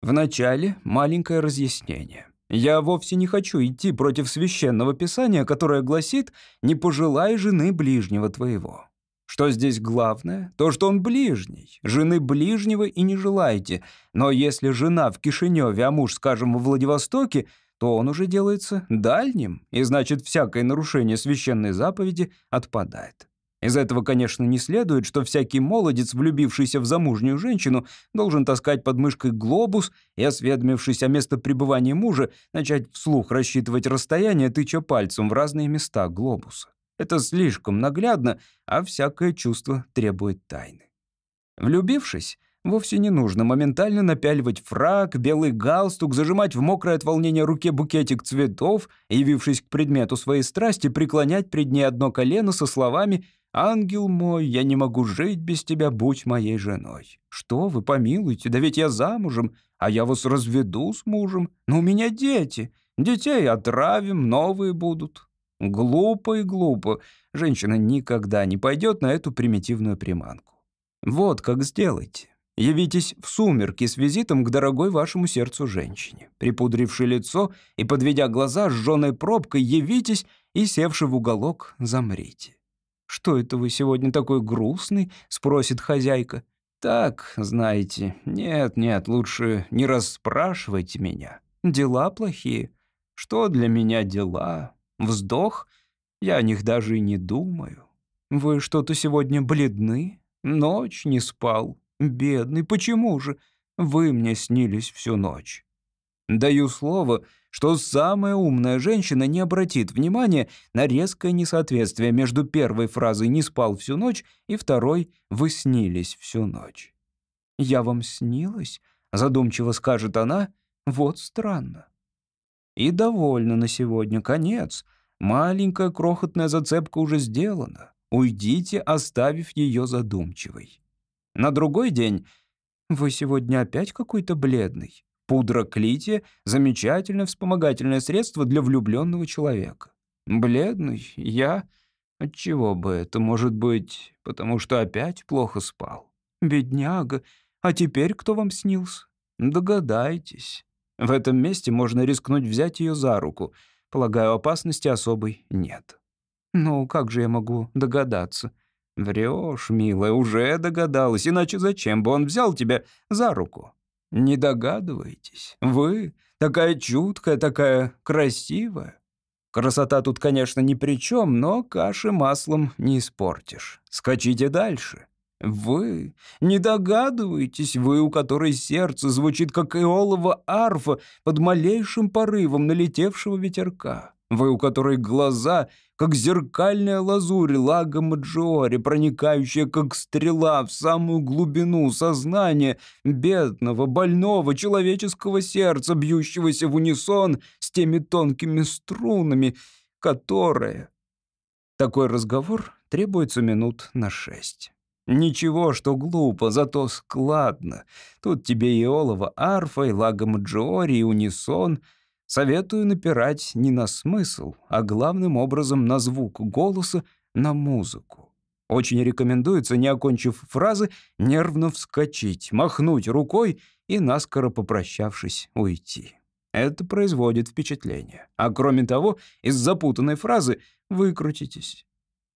Вначале маленькое разъяснение. Я вовсе не хочу идти против священного писания, которое гласит «Не пожелай жены ближнего твоего». Что здесь главное? То, что он ближний. Жены ближнего и не желаете. Но если жена в Кишиневе, а муж, скажем, во Владивостоке, то он уже делается дальним, и значит, всякое нарушение священной заповеди отпадает. Из этого, конечно, не следует, что всякий молодец, влюбившийся в замужнюю женщину, должен таскать под мышкой глобус и, осведомившись о местопребывании мужа, начать вслух рассчитывать расстояние, тыча пальцем в разные места глобуса. Это слишком наглядно, а всякое чувство требует тайны. Влюбившись, вовсе не нужно моментально напяливать фраг, белый галстук, зажимать в мокрой от волнения руке букетик цветов, явившись к предмету своей страсти, преклонять пред ней одно колено со словами «Ангел мой, я не могу жить без тебя, будь моей женой». «Что вы, помилуйте, да ведь я замужем, а я вас разведу с мужем, но у меня дети, детей отравим, новые будут». Глупо и глупо. Женщина никогда не пойдет на эту примитивную приманку. Вот как сделайте. Явитесь в сумерки с визитом к дорогой вашему сердцу женщине. Припудривши лицо и подведя глаза сжёной пробкой, явитесь и, севши в уголок, замрите. «Что это вы сегодня такой грустный?» — спросит хозяйка. «Так, знаете, нет-нет, лучше не расспрашивайте меня. Дела плохие. Что для меня дела? Вздох? Я о них даже и не думаю. Вы что-то сегодня бледны? Ночь не спал. Бедный, почему же? Вы мне снились всю ночь. Даю слово, что самая умная женщина не обратит внимания на резкое несоответствие между первой фразой «не спал всю ночь» и второй «вы снились всю ночь». «Я вам снилась?» — задумчиво скажет она. «Вот странно». И довольна на сегодня, конец. Маленькая крохотная зацепка уже сделана. Уйдите, оставив ее задумчивой. На другой день «Вы сегодня опять какой-то бледный. Пудра клития — замечательное вспомогательное средство для влюбленного человека. Бледный? Я? Отчего бы это? Может быть, потому что опять плохо спал? Бедняга. А теперь кто вам снился? Догадайтесь. В этом месте можно рискнуть взять ее за руку. Полагаю, опасности особой нет. Ну, как же я могу догадаться? Врешь, милая, уже догадалась, иначе зачем бы он взял тебя за руку? Не догадываетесь? Вы такая чуткая, такая красивая. Красота тут, конечно, ни при чем, но каши маслом не испортишь. Скачите дальше. Вы не догадываетесь, вы, у которой сердце звучит, как иолова арфа под малейшим порывом налетевшего ветерка. Вы, у которой глаза, как зеркальная лазурь лага Маджиори, проникающая, как стрела, в самую глубину сознания бедного, больного человеческого сердца, бьющегося в унисон с теми тонкими струнами, которые... Такой разговор требуется минут на шесть. Ничего, что глупо, зато складно. Тут тебе и олово арфа, и лага Маджиори, и унисон. Советую напирать не на смысл, а главным образом на звук голоса, на музыку. Очень рекомендуется, не окончив фразы, нервно вскочить, махнуть рукой и, наскоро попрощавшись, уйти. Это производит впечатление. А кроме того, из запутанной фразы выкрутитесь.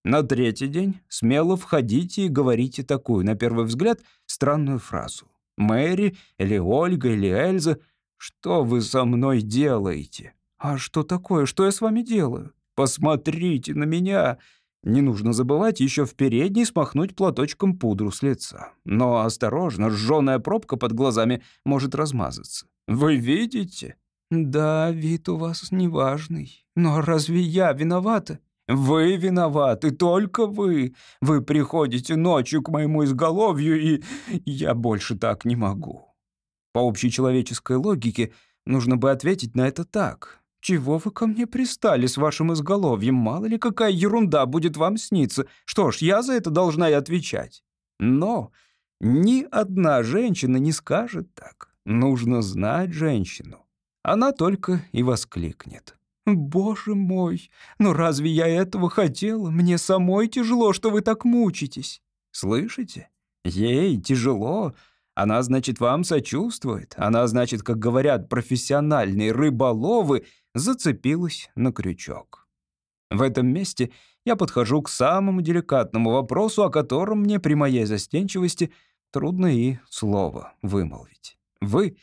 На третий день смело входите и говорите такую, на первый взгляд, странную фразу. «Мэри» или «Ольга» или «Эльза», «Что вы со мной делаете?» «А что такое? Что я с вами делаю?» «Посмотрите на меня!» Не нужно забывать еще в передней смахнуть платочком пудру с лица. Но осторожно, жженая пробка под глазами может размазаться. «Вы видите?» «Да, вид у вас неважный. Но разве я виновата?» Вы виноваты, только вы. Вы приходите ночью к моему изголовью, и я больше так не могу. По общечеловеческой логике нужно бы ответить на это так. Чего вы ко мне пристали с вашим изголовьем? Мало ли какая ерунда будет вам сниться. Что ж, я за это должна и отвечать. Но ни одна женщина не скажет так. Нужно знать женщину. Она только и воскликнет. «Боже мой, но разве я этого хотела? Мне самой тяжело, что вы так мучитесь». «Слышите? Ей тяжело. Она, значит, вам сочувствует. Она, значит, как говорят профессиональные рыболовы, зацепилась на крючок». В этом месте я подхожу к самому деликатному вопросу, о котором мне при моей застенчивости трудно и слово вымолвить. Вы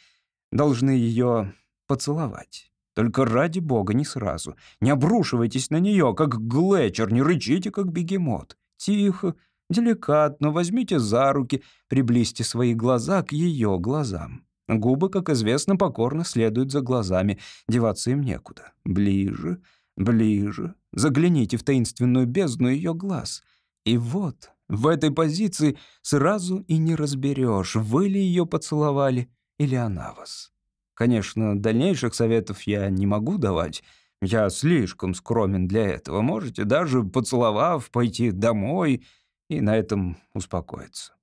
должны ее поцеловать. Только ради бога не сразу. Не обрушивайтесь на нее, как глэчер, не рычите, как бегемот. Тихо, деликатно возьмите за руки, приблизьте свои глаза к ее глазам. Губы, как известно, покорно следуют за глазами, деваться им некуда. Ближе, ближе, загляните в таинственную бездну ее глаз. И вот В этой позиции сразу и не разберешь, вы ли ее поцеловали или она вас. Конечно, дальнейших советов я не могу давать. Я слишком скромен для этого. Можете даже, поцеловав, пойти домой и на этом успокоиться.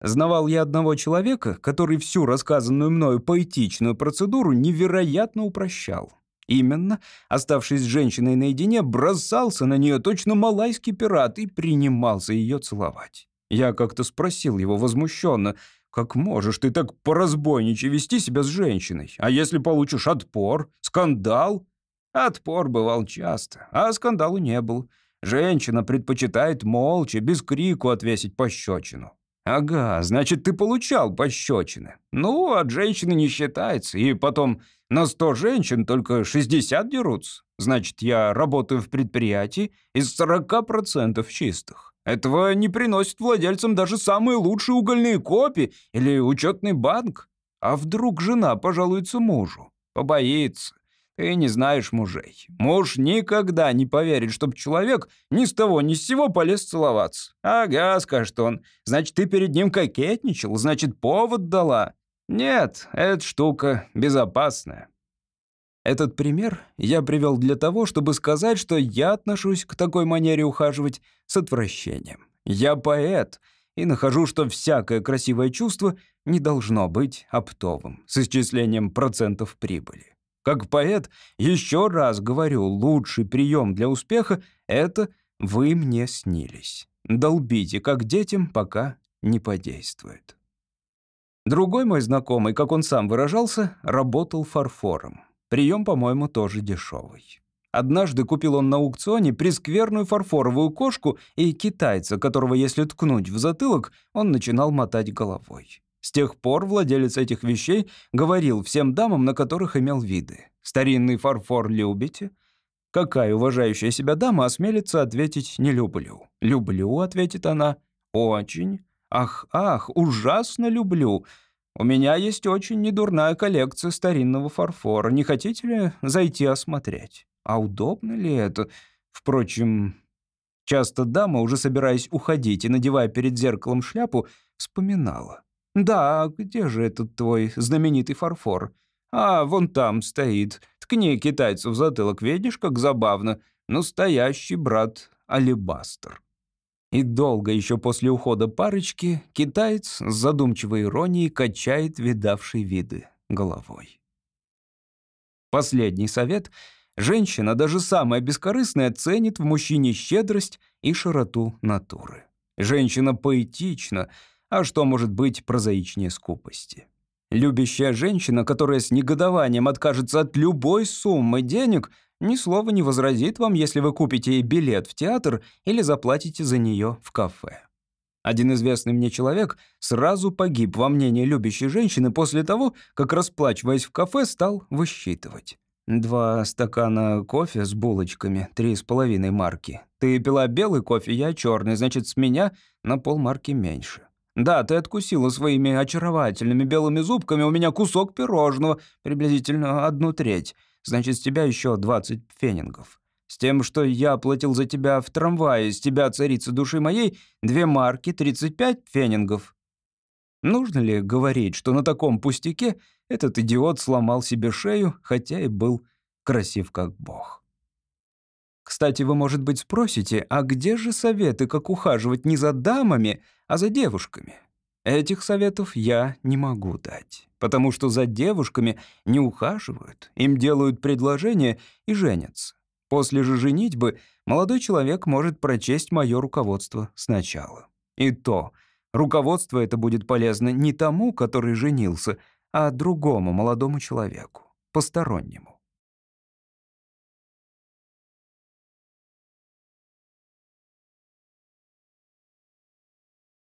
Знавал я одного человека, который всю рассказанную мною поэтичную процедуру невероятно упрощал. Именно, оставшись с женщиной наедине, бросался на нее точно малайский пират и принимался ее целовать. Я как-то спросил его возмущенно, «Как можешь ты так поразбойниче вести себя с женщиной? А если получишь отпор, скандал?» Отпор бывал часто, а скандалу не был. Женщина предпочитает молча, без крику отвесить пощечину. «Ага, значит, ты получал пощечины. Ну, от женщины не считается. И потом, на сто женщин только 60 дерутся. Значит, я работаю в предприятии из 40% чистых. Этого не приносит владельцам даже самые лучшие угольные копии или учетный банк. А вдруг жена пожалуется мужу? Побоится. Ты не знаешь мужей. Муж никогда не поверит, чтоб человек ни с того ни с сего полез целоваться. Ага, скажет он. Значит, ты перед ним кокетничал, значит, повод дала. Нет, эта штука безопасная. Этот пример я привел для того, чтобы сказать, что я отношусь к такой манере ухаживать с отвращением. Я поэт и нахожу, что всякое красивое чувство не должно быть оптовым, с исчислением процентов прибыли. Как поэт, еще раз говорю, лучший прием для успеха — это «вы мне снились». Долбите, как детям, пока не подействует. Другой мой знакомый, как он сам выражался, работал фарфором. Прием, по-моему, тоже дешевый. Однажды купил он на аукционе прескверную фарфоровую кошку и китайца, которого, если ткнуть в затылок, он начинал мотать головой. С тех пор владелец этих вещей говорил всем дамам, на которых имел виды. «Старинный фарфор любите?» Какая уважающая себя дама осмелится ответить «не люблю»? «Люблю», — ответит она. «Очень». «Ах, ах, ужасно люблю». «У меня есть очень недурная коллекция старинного фарфора. Не хотите ли зайти осмотреть?» «А удобно ли это?» Впрочем, часто дама, уже собираясь уходить и надевая перед зеркалом шляпу, вспоминала. «Да, где же этот твой знаменитый фарфор? А, вон там стоит. Ткни китайцу в затылок, видишь, как забавно. Настоящий брат Алибастер». И долго еще после ухода парочки китаец с задумчивой иронией качает видавший виды головой. Последний совет — женщина, даже самая бескорыстная, ценит в мужчине щедрость и широту натуры. Женщина поэтична — а что может быть прозаичнее скупости? Любящая женщина, которая с негодованием откажется от любой суммы денег, ни слова не возразит вам, если вы купите ей билет в театр или заплатите за нее в кафе. Один известный мне человек сразу погиб во мнении любящей женщины после того, как, расплачиваясь в кафе, стал высчитывать. Два стакана кофе с булочками, три с половиной марки. Ты пила белый кофе, я черный, значит, с меня на полмарки меньше. Да, ты откусила своими очаровательными белыми зубками у меня кусок пирожного, приблизительно одну треть. Значит, с тебя еще 20 фенингов. С тем, что я платил за тебя в трамвае, с тебя, царица души моей, две марки, 35 фенингов. Нужно ли говорить, что на таком пустяке этот идиот сломал себе шею, хотя и был красив как бог? Кстати, вы, может быть, спросите, а где же советы, как ухаживать не за дамами, а за девушками? Этих советов я не могу дать, потому что за девушками не ухаживают, им делают предложения и женятся. После же женитьбы молодой человек может прочесть мое руководство сначала. И то, руководство это будет полезно не тому, который женился, а другому молодому человеку, постороннему.